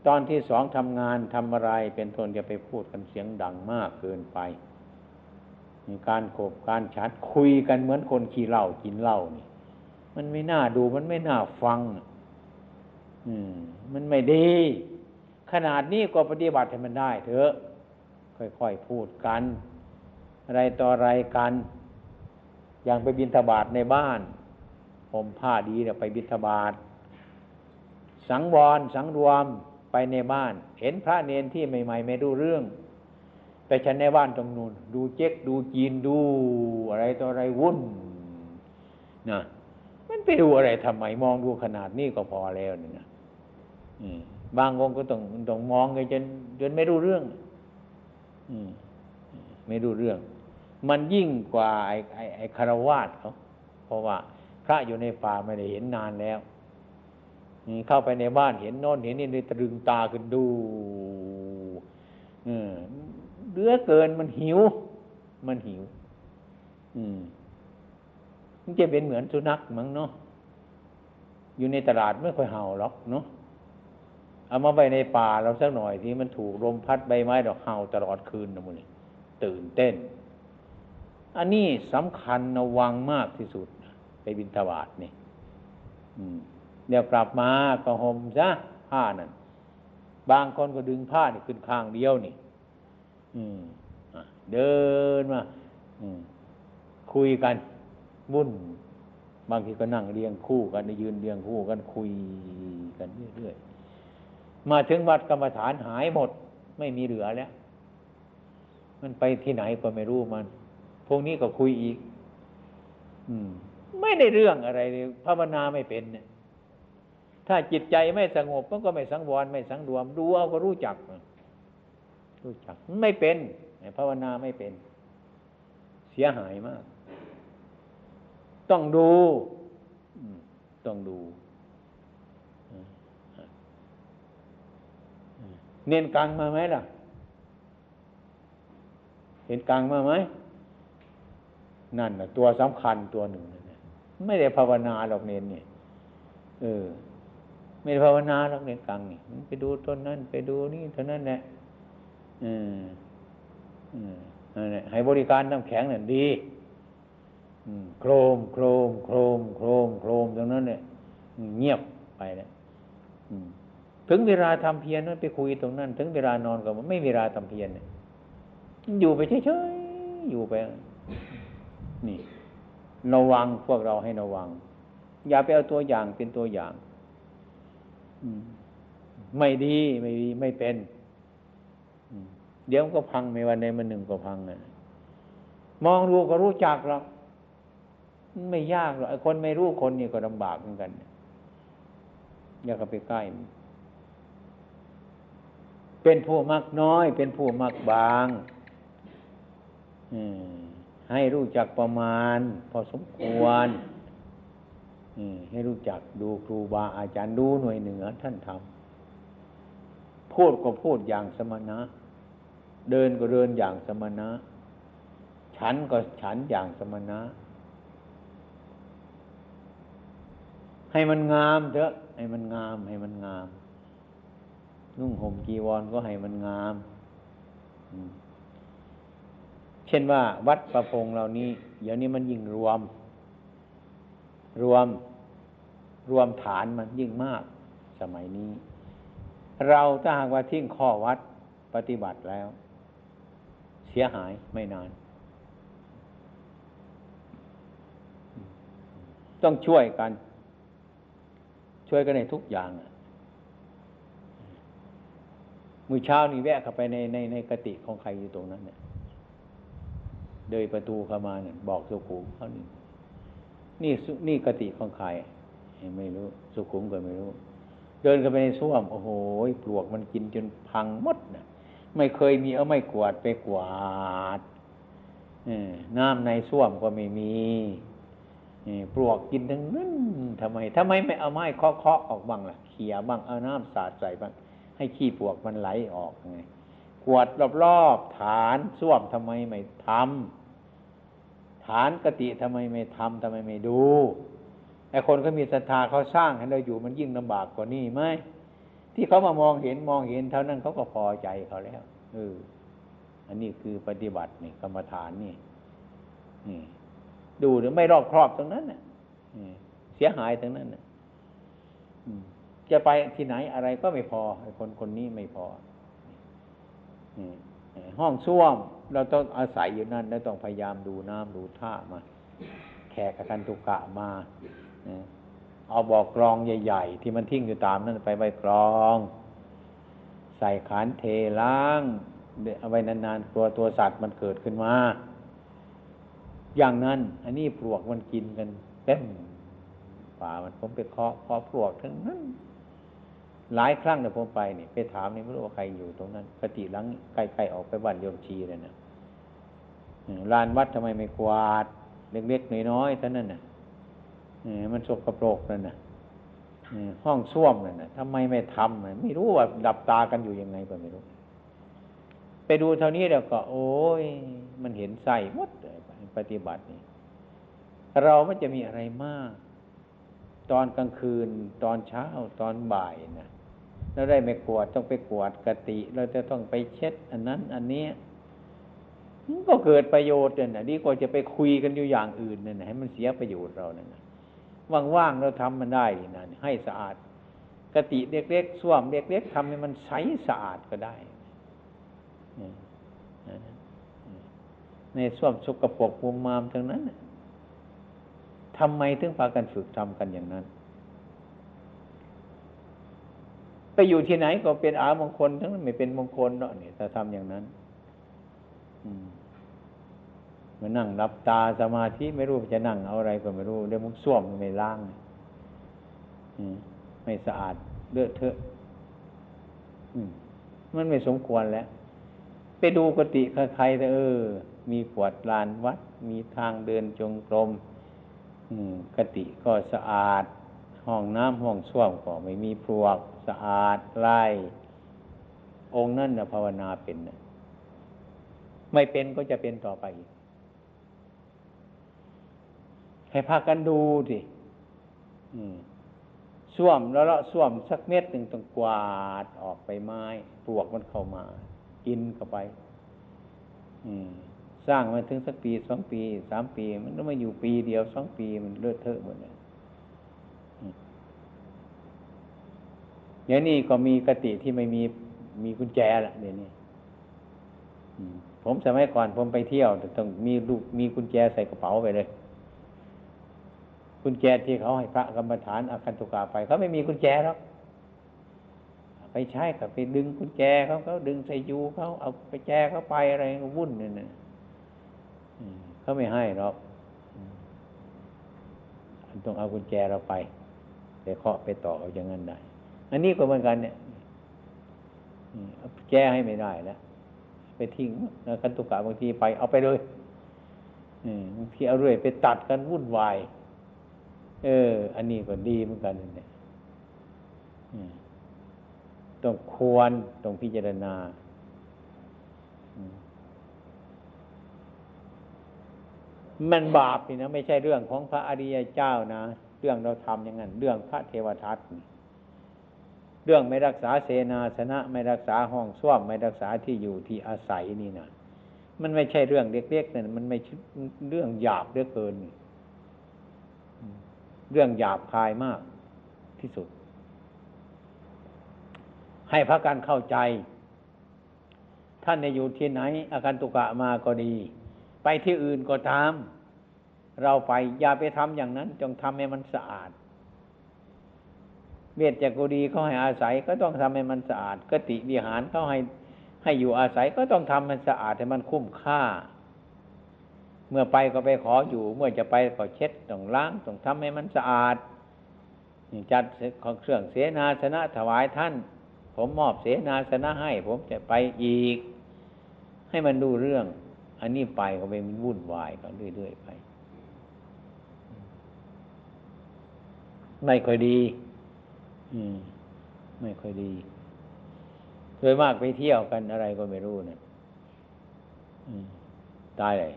ตอนที่สองทำงานทำอะไรเป็นทนจะไปพูดกันเสียงดังมากเกินไป มีการโขบการชัดคุยกันเหมือนคนขี่เหล้ากินเหล้านี่ มันไม่น่าดูมันไม่น่าฟัง อืม มันไม่ดี ขนาดนี้ก็ปฏิบัติให้มันได้เถอะ ค่อยๆพูดกัน อะไรต่ออะไรกัน อย่างไปบินทบาทในบ้านผมผ้าดีเนี่ยไปบินทบาท สังวรสังรวม ไปในบ้าน เห็นพระเนนที่ใหม่ ๆ ไม่รู้เรื่อง ไปฉันในบ้านตรงนู้นดูเจ๊กดูจีนดูอะไรต่ออะไรวุ่นนะมันไปดูอะไรทำไมมองดูขนาดนี้ก็พอแล้วนี่นะบางองค์ก็ต้องต้องมองกันจนจนไม่รู้เรื่อง อืมไม่รู้เรื่อง มันยิ่งกว่าไอ้ไอ้ไอ้คารวาสเขาเพราะว่าพระอยู่ในป่าไม่ได้เห็นนานแล้ว เข้าไปในบ้านเห็นโน่นเห็นนี่เลยตรึงตาขึ้นดูเลือเกินมันหิว มันหิว อืมมันจะเป็นเหมือนสุนัขมั้งเนาะอยู่ในตลาดไม่ค่อยเห่าหรอกเนาะเอามาไว้ในป่าเราสักหน่อยที่มันถูกลมพัดใบไม้ดอกเห่าตลอดคืนนะมึงตื่นเต้น อันนี้สำคัญระวังมากที่สุด ไปบินทบาทนี่ เดี๋ยวกลับมาก็ห่มซะผ้านั่นบางคนก็ดึงผ้านี่ขึ้นข้างเดียวนี่เดินมาคุยกันวุ่น บางทีก็นั่งเรียงคู่กันยืนเรียงคู่กันคุยกันเรื่อยๆมาถึงวัดกรรมฐานหายหมด ไม่มีเหลือแล้ว มันไปที่ไหนก็ไม่รู้มัน พวกนี้ก็คุยอีก อืม ไม่ได้เรื่องอะไรเลยภาวนาไม่เป็นเนี่ย ถ้าจิตใจไม่สงบมันก็ไม่สังวรไม่สังรวม ดูเอาก็รู้จัก รู้จักไม่เป็นภาวนาไม่เป็น เสียหายมาก ต้องดูต้องดูเน้นกลางมาไหมล่ะ เห็นกลางมาไหมนั่นนะตัวสำคัญตัวหนึ่ง ไม่ได้ภาวนาหรอกเน้นเนี่ยเออ ไม่ได้ภาวนาหรอกเน้นกลางนี่ไปดูต้นนั้น ไปดูนี่เท่านั้นแหละอืมอืมให้บริการน้ำแข็งนั่นดีโครมโครมโครมโครมโครมตรงนั้นเนี่ยเงียบไปแล้วถึงเวลาทำเพียรนั้นไปคุยตรงนั้น ถึงเวลานอนก็ไม่เวลาทำเพียรเนี่ยอยู่ไปเฉยๆอยู่ไป นี่ระวังพวกเราให้ระวัง อย่าไปเอาตัวอย่างเป็นตัวอย่าง ไม่ดีไม่ดีไม่เป็นเดี๋ยวก็พังไม่วันใดมันหนึ่งก็พังอะมองดูก็รู้จักหรอกไม่ยากหรอกคนไม่รู้คนนี่ก็ลำบากเหมือนกันอย่าเข้าไปใกล้เป็นผู้มักน้อย เป็นผู้มักบางให้รู้จักประมาณ พอสมควร ให้รู้จักดูครูบาอาจารย์ดูหน่วยเหนือท่านทำพูดก็พูดอย่างสมณะ เดินก็เดินอย่างสมณะ ฉันก็ฉันอย่างสมณะ ให้มันงามเถอะ ให้มันงาม ให้มันงาม นุ่งห่มกีวรก็ให้มันงามเช่นว่าวัดประพงเหล่านี้ เดี๋ยวนี้มันยิ่งรวม รวมรวมฐานมันยิ่งมากสมัยนี้ เราถ้าหากว่าทิ้งข้อวัดปฏิบัติแล้ว เสียหายไม่นาน ต้องช่วยกัน ช่วยกันในทุกอย่างมือเช้านี่แวะเข้าไปในในในกติของใครอยู่ตรงนั้นเนี่ยเดินประตูเข้ามาเนี่ยบอกสุขุมเขานี่ นี่นี่กติของใครไม่รู้ สุขุมก็ไม่รู้ เดินเข้าไปในส้วมโอ้โหปลวกมันกินจนพังหมดนะไม่เคยมีเอาไม่กวาดไปกวาดน้ำในส้วมก็ไม่มีปลวกกินทั้งนั้นทำไมทำไมไม่เอาไม้เคาะเคาะออกบ้างล่ะเขี่ยบ้างเอาน้ำสาดใส่บ้างให้ขี้ปลวกมันไหลออกไงกวาดรอบๆฐานส้วมทำไมไม่ทำ ฐานกติทำไมไม่ทำทำไมไม่ดูไอ้คนเขามีศรัทธาเขาสร้างให้เราอยู่มันยิ่งลำบากกว่านี้ไหมที่เขามามองเห็นมองเห็นเท่านั้นเขาก็พอใจเขาแล้วเอออันนี้คือปฏิบัตินี่กรรมฐานนี่นี่ดูหรือไม่รอบครอบตรงนั้นน่ะเสียหายตรงนั้นน่ะจะไปที่ไหนอะไรก็ไม่พอคนคนนี้ไม่พอห้องส้วม เราต้องอาศัยอยู่นั่นแล้วต้องพยายามดูน้ำดูท่ามา แขกกันตุกะมาเอาบอกกรองใหญ่ ๆ ที่มันทิ้งอยู่ตามนั่นไปไว้กรอง ใส่ขันเทล้างเอาไว้นานๆตัวตัวสัตว์มันเกิดขึ้นมา อย่างนั้น อันนี้ปลวกมันกินกันเต็มป่ามันผมไปเคาะเคาะปลวกทั้งนั้นหลายครั้งเนี่ยผมไปเนี่ยไปถามนี่ไม่รู้ว่าใครอยู่ตรงนั้นกติหลังใกล้ๆออกไปบ้านโยมชีเลยนะ ลานวัดทำไมไม่กวาด เล็กๆน้อยๆเท่านั้นน่ะมันสกปรกนั่นน่ะห้องส้วมนั่นน่ะทำไมไม่ทำไม่รู้ว่าดับตากันอยู่ยังไงก็ไม่รู้ ไปดูเท่านี้แล้วก็ โอ้ยมันเห็นใส่หมดปฏิบัตินี่เราไม่จะมีอะไรมาก ตอนกลางคืน ตอนเช้าตอนบ่ายนะเราได้ไม่กวดต้องไปกวดกติ เราจะต้องไปเช็ด อันนั้น อันนี้ ก็เกิดประโยชน์เนี่ยนดีกว่าจะไปคุยกันอยู่อย่างอื่นเนี่ยให้มันเสียประโยชน์เราเนี่ยว่างๆเราทำมันได้นะให้สะอาดกติเล็กๆส้วมเล็กๆทำให้มันใสสะอาดก็ได้ในส้วมสกปรกมุมมามทั้งนั้นทำไมถึงพากันฝึกทำกันอย่างนั้น ไปอยู่ที่ไหนก็เป็นอามงคลทั้งนั้นไม่เป็นมงคลเนาะเนี่ยถ้าทำอย่างนั้น มมานั่งรับตาสมาธิไม่รู้จะนั่งเอาอะไรก็ไม่รู้เดี๋ยวมุกส้วมไม่ล้างไม่สะอาดเลือดเทอะมันไม่สมควรแล้ว ไปดูกติใครๆเออ มีปวดลานวัด มีทางเดินจงกรมกติก็สะอาด ห้องน้ำห้องส้วมก็ไม่มีพวก สะอาดไล่องค์นั่นนะภาวนาเป็นนะ ไม่เป็นก็จะเป็นต่อไป ให้พากันดูสิส้วมแล้วละส้วมสักเม็ดหนึ่งต้องกวาดออกไปไม้ปลวกมันเข้ามา กินเข้าไปสร้างมาถึงสักปีสองปีสามปี มันต้องมาอยู่ปีเดียวสองปีมันเลือดเทอะหมดเลยเดี๋ยวนี้ก็มีกติที่ไม่มีมีกุญแจละเดี๋ยวนี้ ผมสมัยก่อนผมไปเที่ยวต้องมีลูกมีกุญแจใส่กระเป๋าไปเลยกุญแจที่เขาให้พระกรรมฐานอาคันตุกาไปเขาไม่มีกุญแจหรอกไปใช้กับไปดึงกุญแจเขาเขาดึงใส่ยูเขาเอาไปแจเขาไปอะไรวุ่นเนี่ยเขาไม่ให้หรอกต้องเอากุญแจเราไปไปเคาะไปต่อเอาอย่างนั้นได้ อันนี้ก็เหมือนกันเนี่ยแก้ให้ไม่ได้แล้ว ไปทิ้งคันตุกะบางทีไปเอาไปเลยบางทีเอาเรื่อยไปตัดกันวุ่นวาย เออ อันนี้ก็ดีเหมือนกันเนี่ยต้องควรต้องพิจารณามันบาปนี่นะไม่ใช่เรื่องของพระอริยเจ้านะ เรื่องเราทำอย่างนั้น เรื่องพระเทวทัต เรื่องไม่รักษาเสนาสนะ ไม่รักษาห้องส้วมไม่รักษาที่อยู่ที่อาศัยนี่นะมันไม่ใช่เรื่องเล็กๆนั่นมันไม่เรื่องหยาบเหลือเกิน เรื่องหยาบคายมากที่สุด ให้พระกันเข้าใจ ท่านในอยู่ที่ไหน อาการตุกะมาก็ดี ไปที่อื่นก็ตาม เราไปอย่าไปทำอย่างนั้น จงทำให้มันสะอาด เวทจากกุดีเขาให้อาศัยก็ต้องทำให้มันสะอาดกติวิหารเขาให้ให้อยู่อาศัยก็ต้องทำมันสะอาดให้มันคุ้มค่า เมื่อไปก็ไปขออยู่ เมื่อจะไปก็เช็ดต้องล้างต้องทำให้มันสะอาดจัดของเครื่องเสนาสนะถวายท่าน ผมมอบเสนาสนะให้ ผมจะไปอีก ให้มันดูเรื่อง อันนี้ไปก็ไปมันวุ่นวายก็เรื่อยๆไป ไม่ค่อยดี อืม ไม่ค่อยดีโดยมากไปเที่ยวกันอะไรก็ไม่รู้เนะตายเลย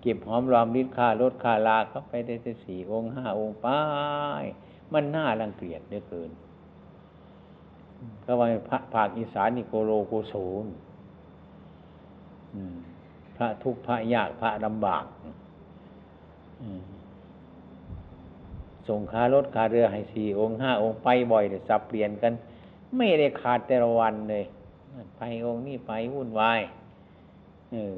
เก็บหอมรอมริดค่ารถค่าลาเขาไปได้สี่องค์ห้าองค์ป้ายมันน่ารังเกียจเหลือเกินก็ว่าพระภาคอีสานนี่โกโลโกโซนพระทุกพระยากพระลำบาก ส่งคารถคาเรือให้สี่องค์ห้าองค์ไปบ่อยแต่สับเปลี่ยนกัน ไม่ได้ขาดแต่ละวันเลยไปองค์นี้ไปวุ่นวายเออ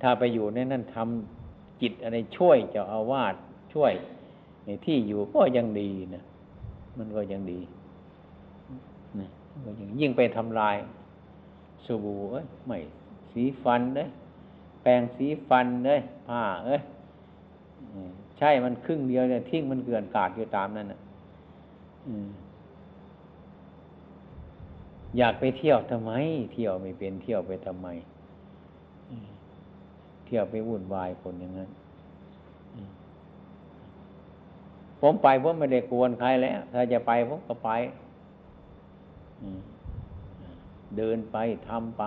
ถ้าไปอยู่ในนั้นทำจิตอะไรช่วยเจ้าอาวาสช่วย ในที่อยู่ก็ยังดีนะมันก็ยังดีนะก็ยังยิ่งไปทำลายสบู่เอ้ยไม่สีฟันเอ้ยแปรงสีฟันเอ้ยผ้าเอ้ย ใช่มันครึ่งเดียวเนี่ยทิ้งมันเกลื่อนกาดอยู่ตามนั่นนะอยากไปเที่ยวทำไม เที่ยวไม่เป็นเที่ยวไปทำไมเที่ยวไปวุ่นวายคนอย่างนั้นผมไปผมไม่ได้กวนใครแล้ว ถ้าจะไปผมก็ไปเดินไปทำไป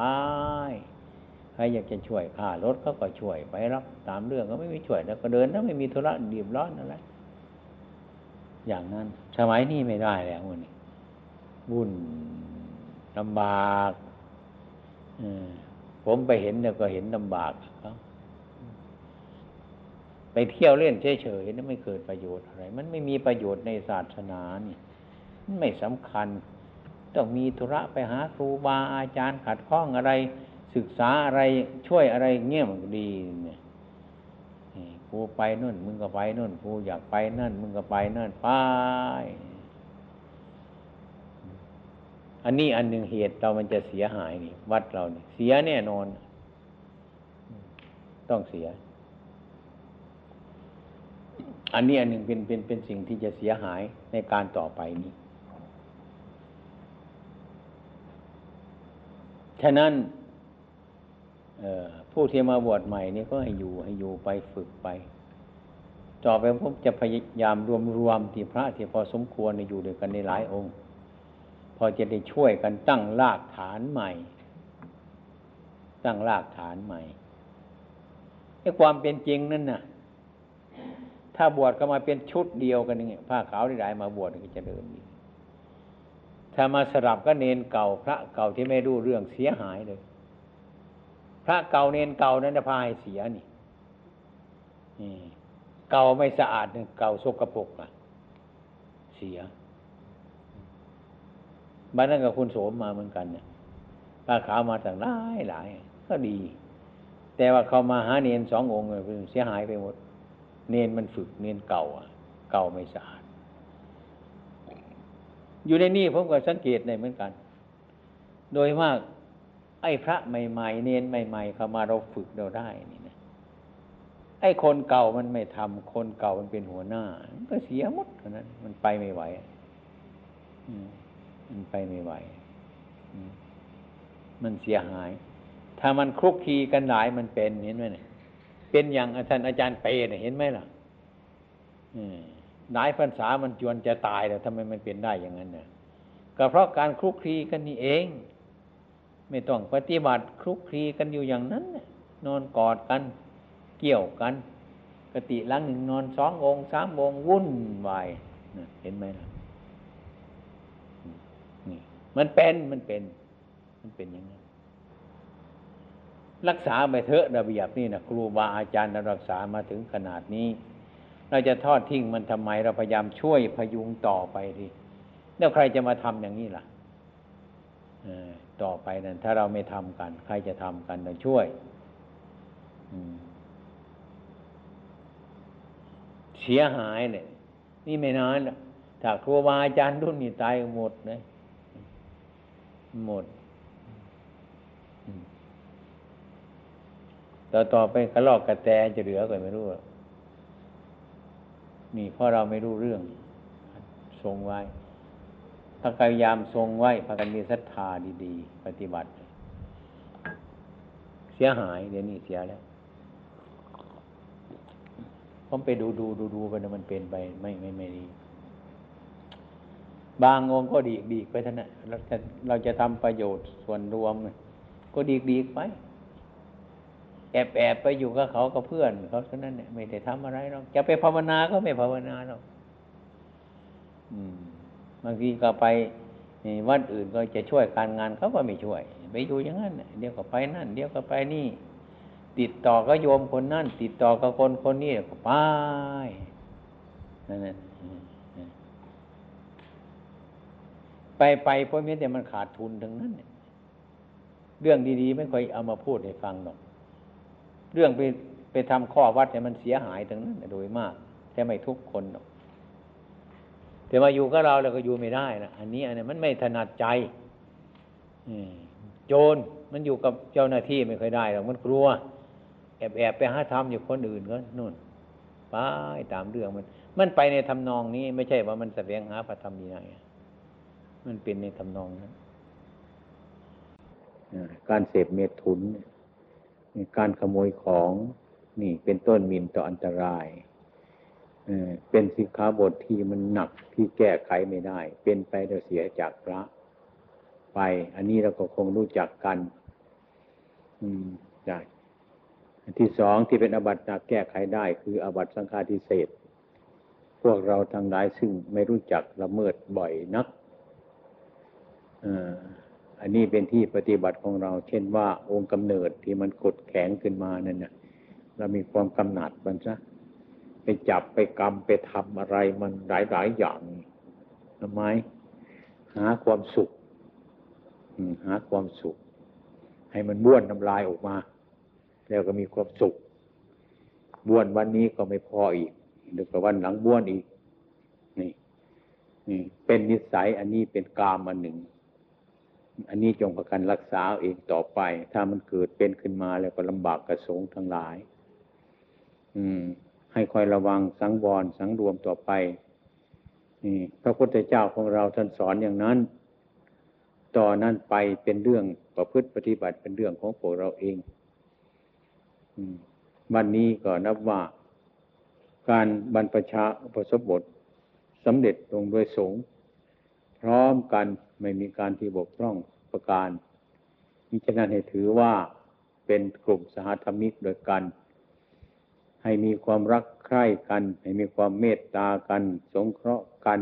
ใครอยากจะช่วยค่ารถเขาก็ช่วยไปรับตามเรื่องก็ไม่มีช่วยแล้วก็เดินถ้าไม่มีธุระดีบร้อนอะไรอย่างนั้น สมัยนี้ไม่ได้แล้ววันนี้วุ่นลำบากผมไปเห็นเนี่ยก็เห็นลำบากเขาไปเที่ยวเล่นเฉยๆนั่นไม่เกิดประโยชน์อะไร มันไม่มีประโยชน์ในศาสนานี่ไม่สำคัญ ต้องมีธุระไปหาครูบาอาจารย์ขัดข้องอะไร ศึกษาอะไรช่วยอะไรเงี้ยมันดีเนี่ยครูกูไปนู่น มึงก็ไปนู่นกูอยากไปนั่น มึงก็ไปนั่นไปอันนี้อันหนึ่งเหตุเรามันจะเสียหายนี่ วัดเราเนี่ยเสียแน่นอน ต้องเสีย อันนี้อันหนึ่งเป็นเป็นเป็นสิ่งที่จะเสียหายในการต่อไปนี้ ฉะนั้น ผู้ที่มาบวชใหม่นี่ก็ให้อยู่ให้อยู่ไปฝึกไปต่อไปผมจะพยายามรวมรวมที่พระที่พอสมควรอยู่ด้วยกันในหลายองค์ พอจะได้ช่วยกันตั้งรากฐานใหม่ ตั้งรากฐานใหม่ไอ้ความเป็นจริงนั่นน่ะ ถ้าบวชก็มาเป็นชุดเดียวกันนี่ผ้าขาวหลายมาบวชก็จะเดินดีถ้ามาสลับก็เนนเก่าพระเก่าที่ไม่รู้เรื่องเสียหายเลย พระเก่าเนนเก่านั้นจะพาให้เสียนี่เก่าไม่สะอาดเนี่ยเก่าสกปรกอะ เสียบ้านนั้นกับคุณโสมมาเหมือนกันเนี่ยผ้าขาวมาต่างหลายหลาย ก็ดี แต่ว่าเขามาหาเนนสององค์เลยเสียหายไปหมด เนนมันฝึกเนนเก่าอะ เก่าไม่สะอาด อยู่ในนี่ผมก็สังเกตในเหมือนกัน โดยมาก อ้พระใหม่ๆเนียนใหม่ๆเข้ามาเราฝึกเราได้นี่นะไอ้คนเก่ามันไม่ทำคนเก่ามันเป็นหัวหน้า มันก็เสียหมดเท่านั้น มันไปไม่ไหวมันไปไม่ไหวมันเสียหาย ถ้ามันคลุกคีกันหลายมันเป็นเห็นไหมเนี่ยเป็นอย่างอาจารย์อาจารย์เปเนี่ยเห็นไหมล่ะหลายภาษามันจวนจะตายแล้วทำไมมันเป็นได้อย่างนั้นเนี่ยก็เพราะการคลุกคลีกันนี่เอง ไม่ต้องปฏิบัติคลุกคลีกันอยู่อย่างนั้น นอนกอดกัน เกี่ยวกันกติลังหนึ่งนอนสององค์สามองค์วุ่นวายเห็นไหมล่ะนี่มันเป็นมันเป็น มันเป็นอย่างนั้นรักษาไปเถอะระเบียบนี่นะครูบาอาจารย์เรารักษามาถึงขนาดนี้ เราจะทอดทิ้งมันทำไมเราพยายามช่วยพยุงต่อไปทีแล้วใครจะมาทำอย่างนี้ล่ะ ต่อไปนั้น ถ้าเราไม่ทำกัน ใครจะทำกันเราช่วยเสียหายเนี่ยนี่ไม่นานถ้าครูบาอาจารย์รุ่นนี้ตายหมดนะหมดต่อต่อไปกระลอกกระแตจะเหลือก็ไม่รู้นี่เพราะเราไม่รู้เรื่องทรงไว้ พาพยายามทรงไว้พากันมีศรัทธาดีๆ ปฏิบัติ เสียหายเดี๋ยวนี้เสียแล้วผมไปดูดูดูดูไปมันเป็นไปไม่ไม่ไม่ดี บางองค์ก็ดีดีไปท่านนะเราจะเราจะทำประโยชน์ส่วนรวม ก็ดีดีไป แอบแอบไปอยู่กับเขากับเพื่อนเขาเท่านั้นเนี่ยไม่ได้ทำอะไรหรอกจะไปภาวนาก็ไม่ภาวนาหรอกอืม บางทีก็ไปวัดอื่นก็จะช่วยการงานเขาก็ไม่ช่วย ไปอยู่อย่างนั้นเดี๋ยวก็ไปนั่น เดี๋ยวก็ไปนี่ ติดต่อก็โยมคนนั่น ติดต่อกับคนคนนี้ก็ไปนั่นไปไปเพราะม้แต่มันขาดทุนทั้งนั้นเรื่องดีๆ ไม่ค่อยเอามาพูดให้ฟังหรอก เรื่องไปไปทำข้อวัดเนี่ยมันเสียหายทั้งนั้นโดยมาก แต่ไม่ทุกคนหรอก แต่มาอยู่กับเราเราก็อยู่ไม่ได้นะอันนี้อันนี้มันไม่ถนัดใจโจรมันอยู่กับเจ้าหน้าที่ไม่เคยได้หรอกมันกลัว แอบแอบไปหาทำอยู่คนอื่นก็นู่นไปตามเรื่องมัน มันไปในทำนองนี้ ไม่ใช่ว่ามันแสวงหาพระธรรมยีนัยมันเป็นในทำนองนั้นการเสพเมถุน การขโมยของนี่เป็นต้นมินต่ออันตราย เป็นสิกขาบทที่มันหนักที่แก้ไขไม่ได้ เป็นไปเดี๋ยวเสียจากพระไป อันนี้เราก็คงรู้จักกัน อืมได้ที่สองที่เป็นอบัตหนักแก้ไขได้ คืออบัตสังฆาทิเศษพวกเราทั้งหลายซึ่งไม่รู้จักละเมิดบ่อยนักอันนี้เป็นที่ปฏิบัติของเรา เช่นว่าองค์กำเนิดที่มันกดแข็งขึ้นมานั่นนะเรามีความกำหนัดมันซะ ไปจับไปกรรมไปทำอะไรมันหลายหลายอย่างทำไมหาความสุขหาความสุข ให้มันบ้วนน้ำลายออกมา แล้วก็มีความสุขบ้วนวันนี้ก็ไม่พออีกเดี๋ยวก็วันหลังบ้วนอีก นี่นี่เป็นนิสัยอันนี้เป็นกามอันหนึ่ง อันนี้จงประกันรักษาเองต่อไป ถ้ามันเกิดเป็นขึ้นมาแล้วก็ลำบากกระสงทั้งหลาย อืม ให้คอยระวังสังวรสังรวมต่อไปนี่พระพุทธเจ้าของเราท่านสอนอย่างนั้น ต่อนนั้นไปเป็นเรื่องประพฤติปฏิบัติเป็นเรื่องของพวกเราเองวันนี้ก็นับว่าการบรรพชาอุปสมบทสำเร็จลงโดยสงพร้อมกันไม่มีการที่บกพร่องประการมิฉะนั้นให้ถือว่าเป็นกลุ่มสหธรรมิกโดยกัน ให้มีความรักใคร่กัน ให้มีความเมตตากัน สงเคราะห์กัน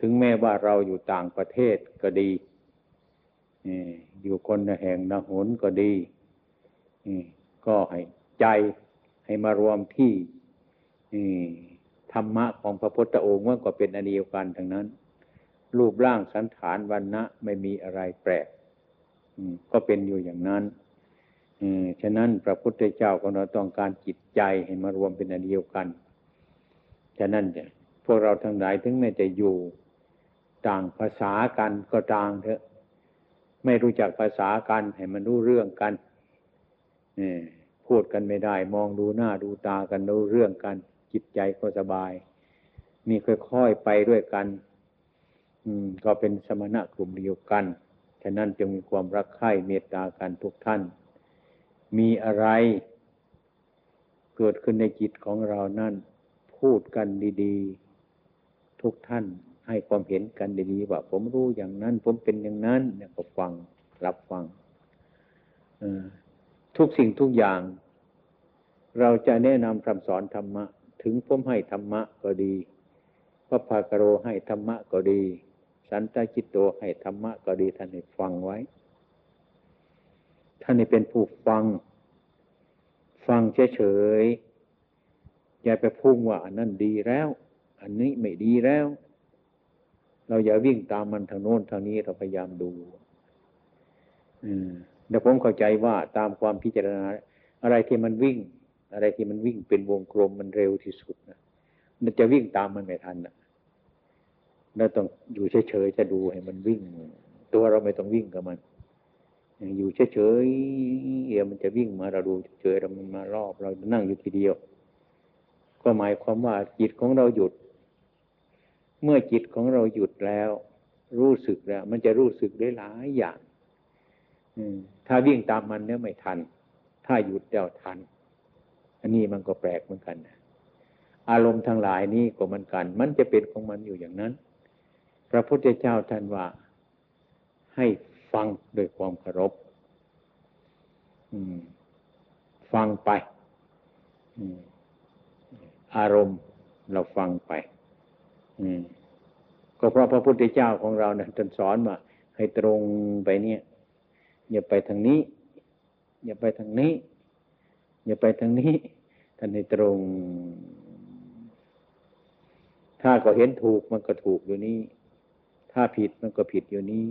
ถึงแม้ว่าเราอยู่ต่างประเทศก็ดีอยู่คนแห่งละหนก็ดีก็ให้ใจให้มารวมที่ธรรมะของพระพุทธองค์ว่าก็เป็นอันเดียวกันทั้งนั้น รูปร่างสันฐานวันนะไม่มีอะไรแปลกก็เป็นอยู่อย่างนั้น ฉะนั้นพระพุทธเจ้าของเราต้องการจิตใจให้มารวมเป็นอันเดียวกัน ฉะนั้นเนี่ยพวกเราทั้งหลายถึงแม้จะอยู่ต่างภาษากันก็ต่างเถอะ ไม่รู้จักภาษากันให้มันรู้เรื่องกันพูดกันไม่ได้ มองดูหน้าดูตากันรู้เรื่องกัน จิตใจก็สบายมีค่อยๆไปด้วยกัน อืม ก็เป็นสมณะกลุ่มเดียวกัน ฉะนั้นจึงมีความรักใคร่เมตตากันทุกท่าน มีอะไร เกิดขึ้นในจิตของเรานั่น พูดกันดีๆ ทุกท่านให้ความเห็นกันดีๆว่า ผมรู้อย่างนั้น ผมเป็นอย่างนั้นเนี่ยก็ฟังรับฟังทุกสิ่งทุกอย่าง เราจะแนะนำคำสอนธรรมะ ถึงผมให้ธรรมะก็ดีพระภากโรให้ธรรมะก็ดี สันตจิตโตให้ธรรมะก็ดีท่านให้ฟังไว้ ท่านให้เป็นผู้ฟัง ฟังเฉยๆอย่าไปพุ่งว่าอันนั้นดีแล้ว อันนี้ไม่ดีแล้ว เราอย่าวิ่งตามมันทางโน้นทางนี้เราพยายามดู อืมแต่ผมเข้าใจว่าตามความพิจารณา อะไรที่มันวิ่ง อะไรที่มันวิ่งเป็นวงกลมมันเร็วที่สุดนะมันจะวิ่งตามมันไม่ทันนะเราต้องอยู่เฉยๆจะดูให้มันวิ่ง ตัวเราไม่ต้องวิ่งกับมัน อยู่เฉยๆเดี๋ยวมันจะวิ่งมาเราดูเฉยๆเรามันมารอบเรานั่งอยู่ทีเดียว ก็หมายความว่าจิตของเราหยุด เมื่อจิตของเราหยุดแล้ว รู้สึกแล้ว มันจะรู้สึกได้หลายอย่างถ้าวิ่งตามมันเนี่ยไม่ทัน ถ้าหยุดเดียวทัน อันนี้มันก็แปลกเหมือนกันนะอารมณ์ทั้งหลายนี้ก็เหมือนกัน มันจะเป็นของมันอยู่อย่างนั้น พระพุทธเจ้าท่านว่าให้ ฟังโดยความเคารพฟังไปอารมณ์เราฟังไปก็เพราะพระพุทธเจ้าของเราเนะท่านสอนว่าให้ตรงไปเนี่ย อย่าไปทางนี้ อย่าไปทางนี้ อย่าไปทางนี้ท่านในตรง ถ้าก็เห็นถูกมันก็ถูกอยู่นี้ ถ้าผิดมันก็ผิดอยู่นี้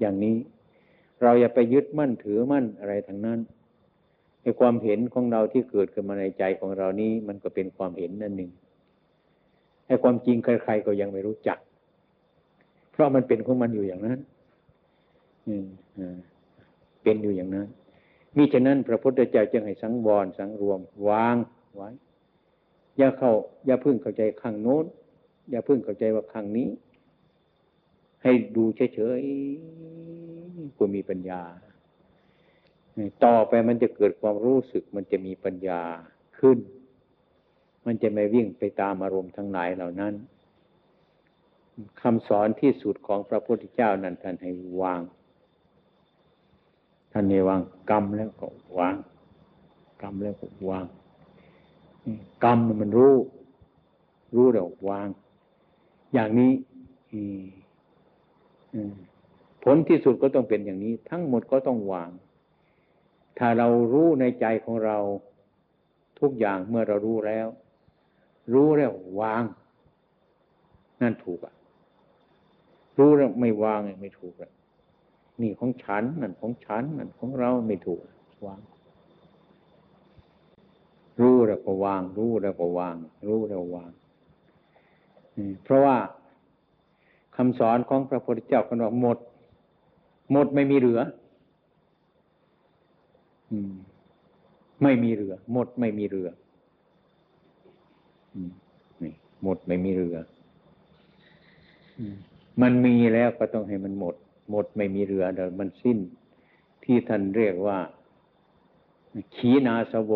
อย่างนี้ เราอย่าไปยึดมั่นถือมั่นอะไรทางนั้นในความเห็นของเราที่เกิดขึ้นมาในใจของเรานี้ มันก็เป็นความเห็นนั่นหนึ่งไอ้ความจริงใครๆก็ยังไม่รู้จัก เพราะมันเป็นของมันอยู่อย่างนั้นเป็นอยู่อย่างนั้น มิฉะนั้น พระพุทธเจ้าจึงให้สังวรสังรวม วางไว้ อย่าเข้า อย่าพึ่งเข้าใจข้างโน้น อย่าพึ่งเข้าใจว่าข้างนี้ ให้ดูเฉยๆก็มีปัญญา ต่อไปมันจะเกิดความรู้สึกมันจะมีปัญญาขึ้น มันจะไม่วิ่งไปตามอารมณ์ทั้งหลายเหล่านั้นคำสอนที่สุดของพระพุทธเจ้านั้นท่านให้วาง ท่านนี่วางกรรมแล้วก็วาง กรรมแล้วก็วาง กรรมมันรู้ รู้แล้ววาง อย่างนี้ ผลที่สุดก็ต้องเป็นอย่างนี้ ทั้งหมดก็ต้องวาง ถ้าเรารู้ในใจของเราทุกอย่างเมื่อเรารู้แล้ว รู้แล้ววาง นั่นถูกอะรู้แล้วไม่วางไม่ถูกอะนี่ของฉันนั่นของฉันนั่นของเราไม่ถูกวาง รู้แล้วก็วาง รู้แล้วก็วาง รู้แล้ววางเพราะว่า คำสอนของพระพุทธเจ้าก็บอกหมด หมดไม่มีเหลือ อืม ไม่มีเหลือ หมดไม่มีเหลือนี่หมดไม่มีเหลือมันมีแล้วก็ต้องให้มันหมด หมดไม่มีเหลือเดี๋ยวมันสิ้น ที่ท่านเรียกว่า ขีนาสโว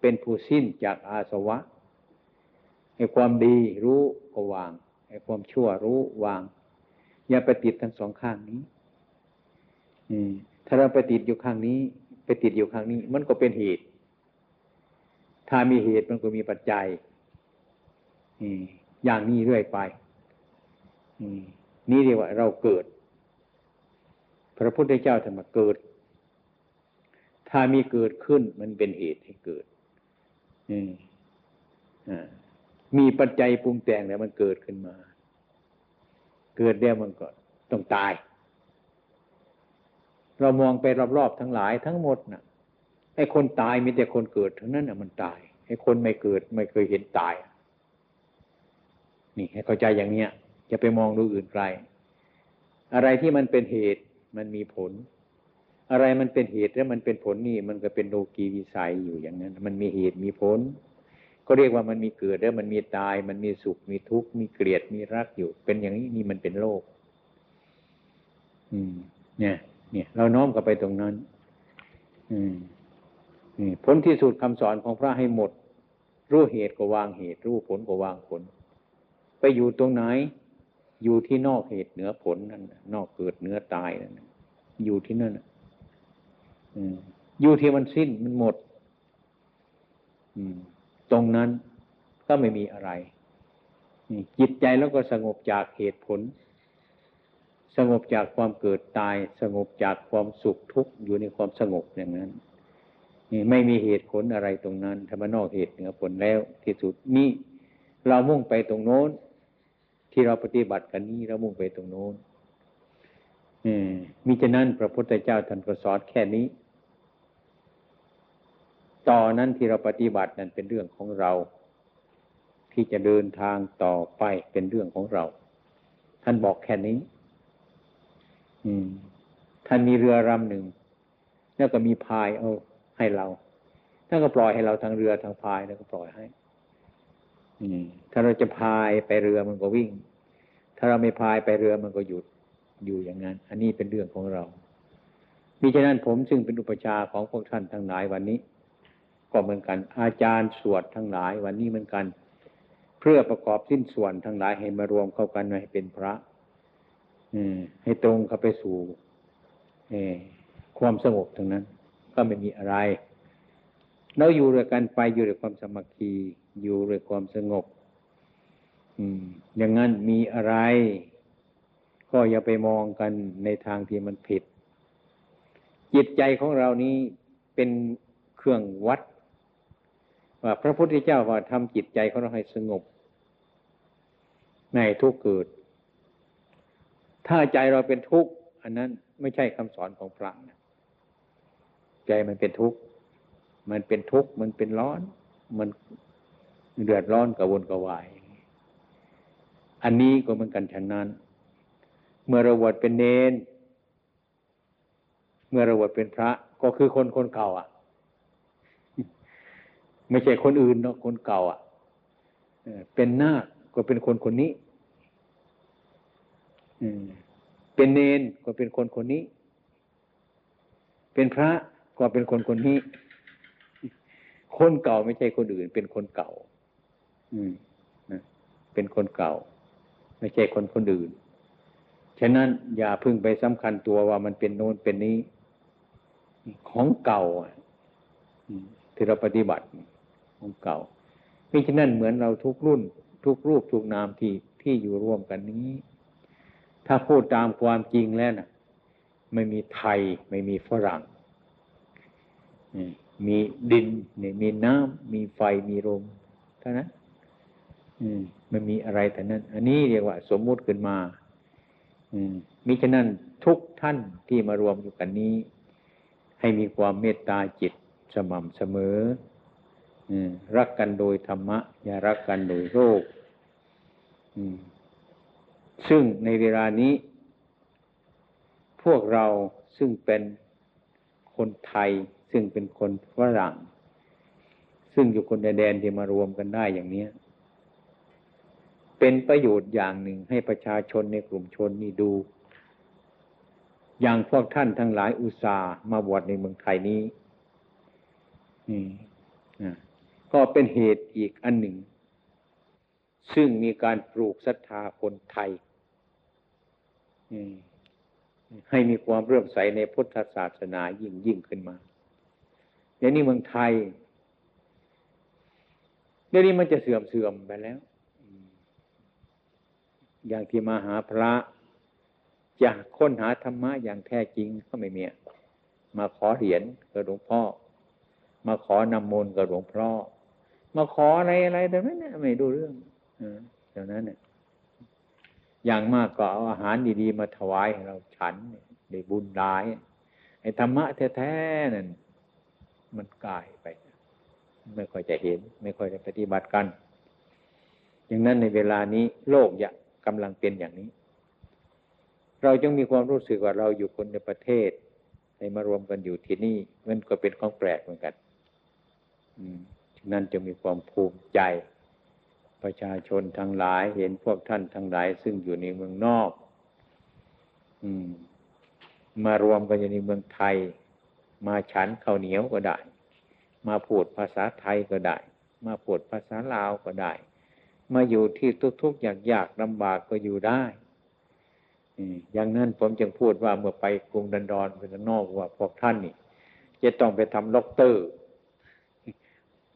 เป็นผู้สิ้นจากอาสวะ ให้ความดีรู้ก็วาง ให้ความชั่วรู้วาง อย่าไปติดทั้งสองข้างนี้ถ้าเราไปติดอยู่ข้างนี้ ไปติดอยู่ข้างนี้ มันก็เป็นเหตุ ถ้ามีเหตุมันก็มีปัจจัยอย่างนี้เรื่อยไปนี่เรียกว่าเราเกิด พระพุทธเจ้าท่านมเกิด ถ้ามีเกิดขึ้นมันเป็นเหตุให้เกิดมี มีปัจจัยปรุงแต่งแล้วมันเกิดขึ้นมา เกิดแล้วมันก็ต้องตาย เรามองไปรอบๆทั้งหลายทั้งหมดนะ่ะไอ้คนตายมีแต่คนเกิดทั้งนั้นน่ะมันตายไอ้คนไม่เกิดไม่เคยเห็นตาย นี่ให้เข้าใจอย่างเนี้ยจะไปมองดูอื่นไกล อะไรที่มันเป็นเหตุมันมีผล อะไรมันเป็นเหตุแล้วมันเป็นผลนี่ มันก็เป็นโลกีวิสัยอยู่อย่างนั้น มันมีเหตุมีผล ก็เรียกว่ามันมีเกิดแล้วมันมีตาย มันมีสุขมีทุกข์มีเกลียดมีรักอยู่ เป็นอย่างนี้นี่มันเป็นโลก อืม เนี่ย เนี่ย เราน้อมกลับไปตรงนั้น อืมผลที่สุดคำสอนของพระให้หมด รู้เหตุก็วางเหตุ รู้ผลก็วางผล ไปอยู่ตรงไหน อยู่ที่นอกเหตุเหนือผลนั่นนอกเกิดเหนือตายนั่นอยู่ที่นั่นอยู่ที่มันสิ้นมันหมด ตรงนั้นก็ไม่มีอะไรจิตใจแล้วก็สงบจากเหตุผล สงบจากความเกิดตาย สงบจากความสุขทุกข์อยู่ในความสงบอย่างนั้นนี่ไม่มีเหตุผลอะไรตรงนั้นถ้ามนอกเหตุเหนือผลแล้วที่สุดนี่เรามุ่งไปตรงโน้น ที่เราปฏิบัติกันนี้เรามุ่งไปตรงโน้นมิฉะนั้นพระพุทธเจ้าท่านก็สอนแค่นี้ ต่อนั้นที่เราปฏิบัตินั้นเป็นเรื่องของเรา ที่จะเดินทางต่อไปเป็นเรื่องของเรา ท่านบอกแค่นี้ อืม ท่านมีเรือลำหนึ่ง แล้วก็มีพายเอาให้เราท่านก็ปล่อยให้เราทางเรือทางพายแล้วก็ปล่อยให้ถ้าเราจะพายไปเรือมันก็วิ่ง ถ้าเราไม่พายไปเรือมันก็หยุดอยู่อย่างนั้น อันนี้เป็นเรื่องของเรามิฉะนั้นผมซึ่งเป็นอุปชาของพวกท่านทั้งหลายวันนี้ ก็เหมือนกัน อาจารย์สวดทั้งหลาย วันนี้เหมือนกัน เพื่อประกอบสิ้นส่วนทั้งหลายให้มารวมเข้ากันให้เป็นพระ อืม ให้ตรงเข้าไปสู่ความสงบทั้งนั้น ก็ไม่มีอะไร เราอยู่ด้วยกันไปอยู่ด้วยความสมัคคีอยู่ด้วยความสงบ อืม อย่างนั้นมีอะไร ก็อย่าไปมองกันในทางที่มันผิด จิตใจของเรานี้เป็นเครื่องวัด ว่าพระพุทธเจ้าว่าทำจิตใจของเราให้สงบ ในทุกเกิด ถ้าใจเราเป็นทุกข์อันนั้นไม่ใช่คำสอนของพระนะใจมันเป็นทุกข์ มันเป็นทุกข์ มันเป็นร้อน มันเดือดร้อนกระวนกระวาย อันนี้ก็เหมือนกันฉะนั้น เมื่อเราบวชเป็นเนน เมื่อเราบวชเป็นพระ ก็คือคนคนเก่าอะ ไม่ใช่คนอื่นเนาะคนเก่าอะเป็นน้าก็เป็นคนคนนี้เป็นเนนก็เป็นคนคนนี้ เป็นพระก็เป็นคนคนนี้ คนเก่าไม่ใช่คนอื่น เป็นคนเก่า อืมนะเป็นคนเก่า ไม่ใช่คนคนอื่นฉะนั้นอย่าพึ่งไปสำคัญตัวว่ามันเป็นโน้นเป็นนี้ ของเก่าที่เราปฏิบัติ ของเก่าเพราะฉะนั้นเหมือนเราทุกรุ่น ทุกรูปทุกนามที่ที่อยู่ร่วมกันนี้ ถ้าพูดตามความจริงแล้วนะไม่มีไทย ไม่มีฝรั่งมีดินเนี่ยมีน้ำมีไฟมีลมเท่านั้นมมันมีอะไรแต่นั้น อันนี้เรียกว่า สมมุติขึ้นมา อืมมิฉะนั้นทุกท่านที่มารวมอยู่กันนี้ ให้มีความเมตตาจิตสม่ำเสมอ รักกันโดยธรรมะ อย่ารักกันโดยโรคซึ่งในเวลานี้ พวกเราซึ่งเป็นคนไทย ซึ่งเป็นคนฝรั่ง ซึ่งอยู่คนแดนที่มารวมกันได้อย่างนี้เป็นประโยชน์อย่างหนึ่งให้ประชาชนในกลุ่มชนนี่ดู อย่างพวกท่านทั้งหลายอุตส่าห์มาบวชในเมืองไทยนี้ ก็เป็นเหตุอีกอันหนึ่ง ซึ่งมีการปลูกศรัทธาคนไทยให้มีความเรื่อมใสในพุทธศาสนายิ่งยิ่งขึ้นมาเดี๋ยวนี้เมืองไทยเดี๋ยวนี้มันจะเสื่อมเสื่อมไปแล้ว อย่างที่มาหาพระอยากค้นหาธรรมะอย่างแท้จริงก็ไม่มีมาขอเหรียญกับหลวงพ่อ มาขอนำมนต์กับหลวงพ่อ มาขออะไรอะไรแต่นั้นเนี่ยไม่ดูเรื่องเดี๋ยวนั้นเนี่ยอย่างมากก็เอาอาหารดีๆ มาถวายเราฉันได้บุญได้ไอ้ธรรมะแท้ๆนั่นมันกลายไป ไม่ค่อยจะเห็น ไม่ค่อยจะปฏิบัติกัน อย่างนั้นในเวลานี้โลกยากกำลังเป็นอย่างนี้ เราจึงมีความรู้สึกว่าเราอยู่คนในประเทศในมารวมกันอยู่ที่นี่ มันก็เป็นของแปลกเหมือนกัน อืม นั่นจะมีความภูมิใจ ประชาชนทั้งหลายเห็นพวกท่านทั้งหลาย ซึ่งอยู่ในเมืองนอก อืม มารวมกันอยู่ในเมืองไทย มาฉันข้าวเหนียวก็ได้ มาพูดภาษาไทยก็ได้ มาพูดภาษาลาวก็ได้ มาอยู่ที่ทุกๆอย่างยากลำบากก็อยู่ได้อย่างนั้นผมจึงพูดว่าเมื่อไปกรุงลอนดอนไปนอกว่าพวกท่านนี่จะต้องไปทำล็อกเตอร์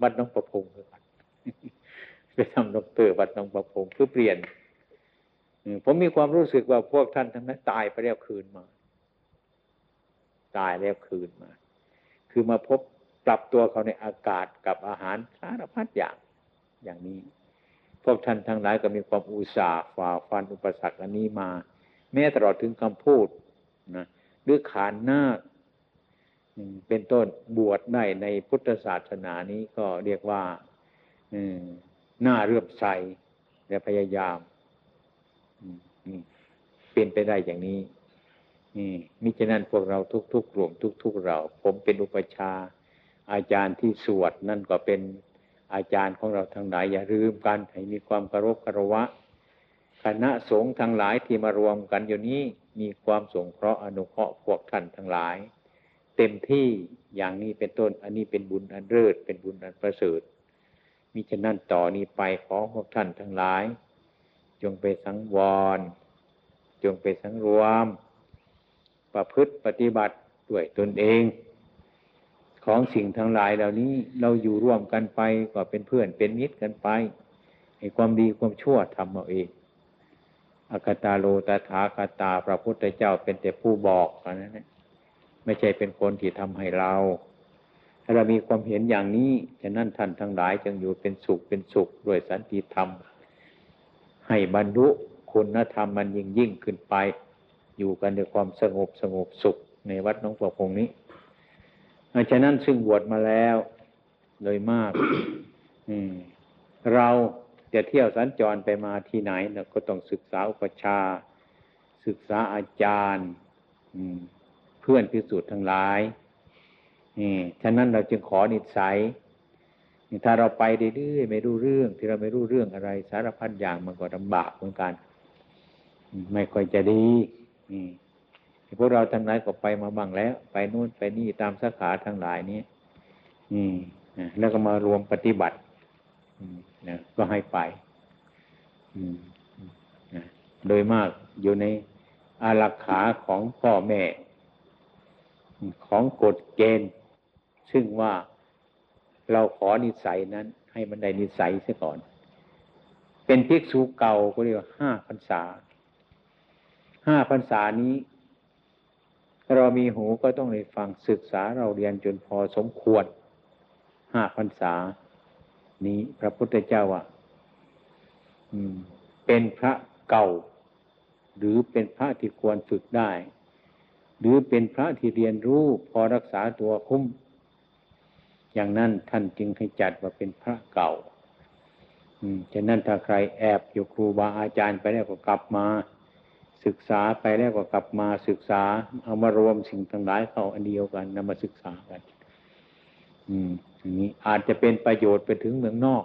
วัดน้องประพงศ์ไปทำล็อกเตอร์วัดน้องประพงศ์เพื่อเปลี่ยนผมมีความรู้สึกว่าพวกท่านทั้งนั้นตายไปแล้วคืนมา ตายแล้วคืนมา คือมาพบปรับตัวเขาในอากาศกับอาหารสารพัดอย่างอย่างนี้ พวกท่านทั้งหลายก็มีความอุตสาห์ฝ่าฟันอุปสรรคอันนี้มา แม้ตลอดถึงคำพูดนะหรือขานหน้า เป็นต้นบวชได้ในพุทธศาสนานี้ก็เรียกว่าน้าเรื่อมใสและพยายามเป็นไปได้อย่างนี้มิฉะนั้นพวกเราทุกๆกลุ่มทุก ๆ เรา ผมเป็นอุปชา อาจารย์ที่สวดนั่นก็เป็นอาจารย์ของเราทั้งหลาย อย่าลืมกันให้มีความเคารพคารวะ คณะสงฆ์ทั้งหลายที่มารวมกันอยู่นี้มีความสงเคราะห์อนุเคราะห์พวกท่านทั้งหลาย เต็มที่อย่างนี้เป็นต้น อันนี้เป็นบุญอันเลิศเป็นบุญอันประเสริฐมิฉะนั้นต่อนี้ไปขอพวกท่านทั้งหลาย จงไปสังวร จงไปสังรวม ประพฤติปฏิบัติด้วยตนเอง ของสิ่งทั้งหลายเหล่านี้เราอยู่ร่วมกันไปก็เป็นเพื่อนเป็นมิตรกันไปให้ความดีความชั่วทำเอาเองอากตาโลตถาคาตาพระพุทธเจ้าเป็นแต่ผู้บอกนั้นนะ ไม่ใช่เป็นคนที่ทำให้เรา ถ้าเรามีความเห็นอย่างนี้ฉะนั้นท่านทั้งหลายจึงอยู่เป็นสุขเป็นสุขด้วยสันติธรรม ให้บรรลุคุณธรรมมันยิ่งยิ่งขึ้นไป อยู่กันด้วยความสงบสงบสุขในวัดน้องประพงนี้ฉะนั้นซึ่งบวชมาแล้วโดยมากเราจะเที่ยวสัญจรไปมาที่ไหนเราก็ต้องศึกษาอุปชา ศึกษาอาจารย์ เพื่อนพิสูจน์ทั้งหลายนี่ฉะนั้นเราจึงขอนิสัยถ้าเราไปเรื่อยๆไม่รู้เรื่อง ที่เราไม่รู้เรื่องอะไร สารพัดอย่างมันก็ลำบากเหมือนกัน ไม่ค่อยจะดีพวกเราทั้งหลายก็ไปมาบ้างแล้ว ไปนู่นไปนี่ตามสาขาทั้งหลายนี้อืมแล้วก็มารวมปฏิบัตินะก็ให้ไปโดยมากอยู่ในอารักขาของพ่อแม่ ของกฎเกณฑ์ ซึ่งว่าเราขอนิสัยนั้น ให้มันได้นิสัยเสียก่อน เป็นภิกษุเก่าก็เรียกว่าห้าพรรษาห้าพรรษานี้ เรามีหูก็ต้องได้ฟังศึกษาเราเรียนจนพอสมควรห้าพรรษา นี้พระพุทธเจ้าอะเป็นพระเก่า หรือเป็นพระที่ควรฝึกได้ หรือเป็นพระที่เรียนรู้พอรักษาตัวคุ้ม อย่างนั้นท่านจึงให้จัดว่าเป็นพระเก่าอืมฉะนั้นถ้าใครแอบอยู่ครูบาอาจารย์ไปแล้วก็กลับมา ศึกษาไปแล้วก็กลับมาศึกษา เอามารวมสิ่งทั้งหลายเข้าอันเดียวกันนำมาศึกษากัน อืมนี้อาจจะเป็นประโยชน์ไปถึงเมืองนอก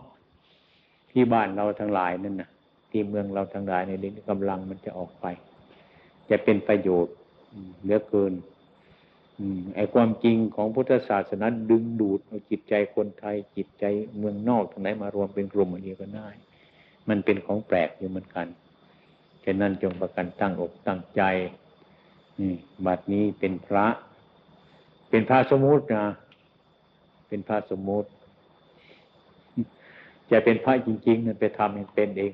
ที่บ้านเราทั้งหลายนั่นนะที่เมืองเราทั้งหลายในนี้กำลังมันจะออกไป จะเป็นประโยชน์ เหลือเกินอไอความจริงของพุทธศาสนาดึงดูดเอาจิตใจคนไทยจิตใจเมืองนอกทั้งไหนมารวมเป็นกลุ่มอันเดียวกันได้ มันเป็นของแปลกอยู่เหมือนกันฉะนั้นจงประกันตั้งอกตั้งใจนี่บัดนี้เป็นพระ เป็นพระสมมุตินะเป็นพระสมมุติจะเป็นพระจริง ๆ นั่นไปทำให้เป็นเอง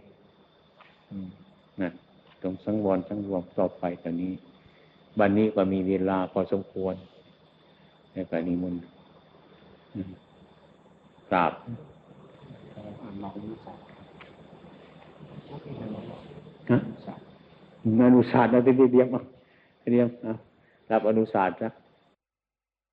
นั่นต้องสังวรสังรวมต่อไปตอนนี้ วันนี้ก็มีเวลาพอสมควรในการนิมนต์กราบอนุศาสตร์เราจะเรียมเรียมรับอนุศาสตร์นะ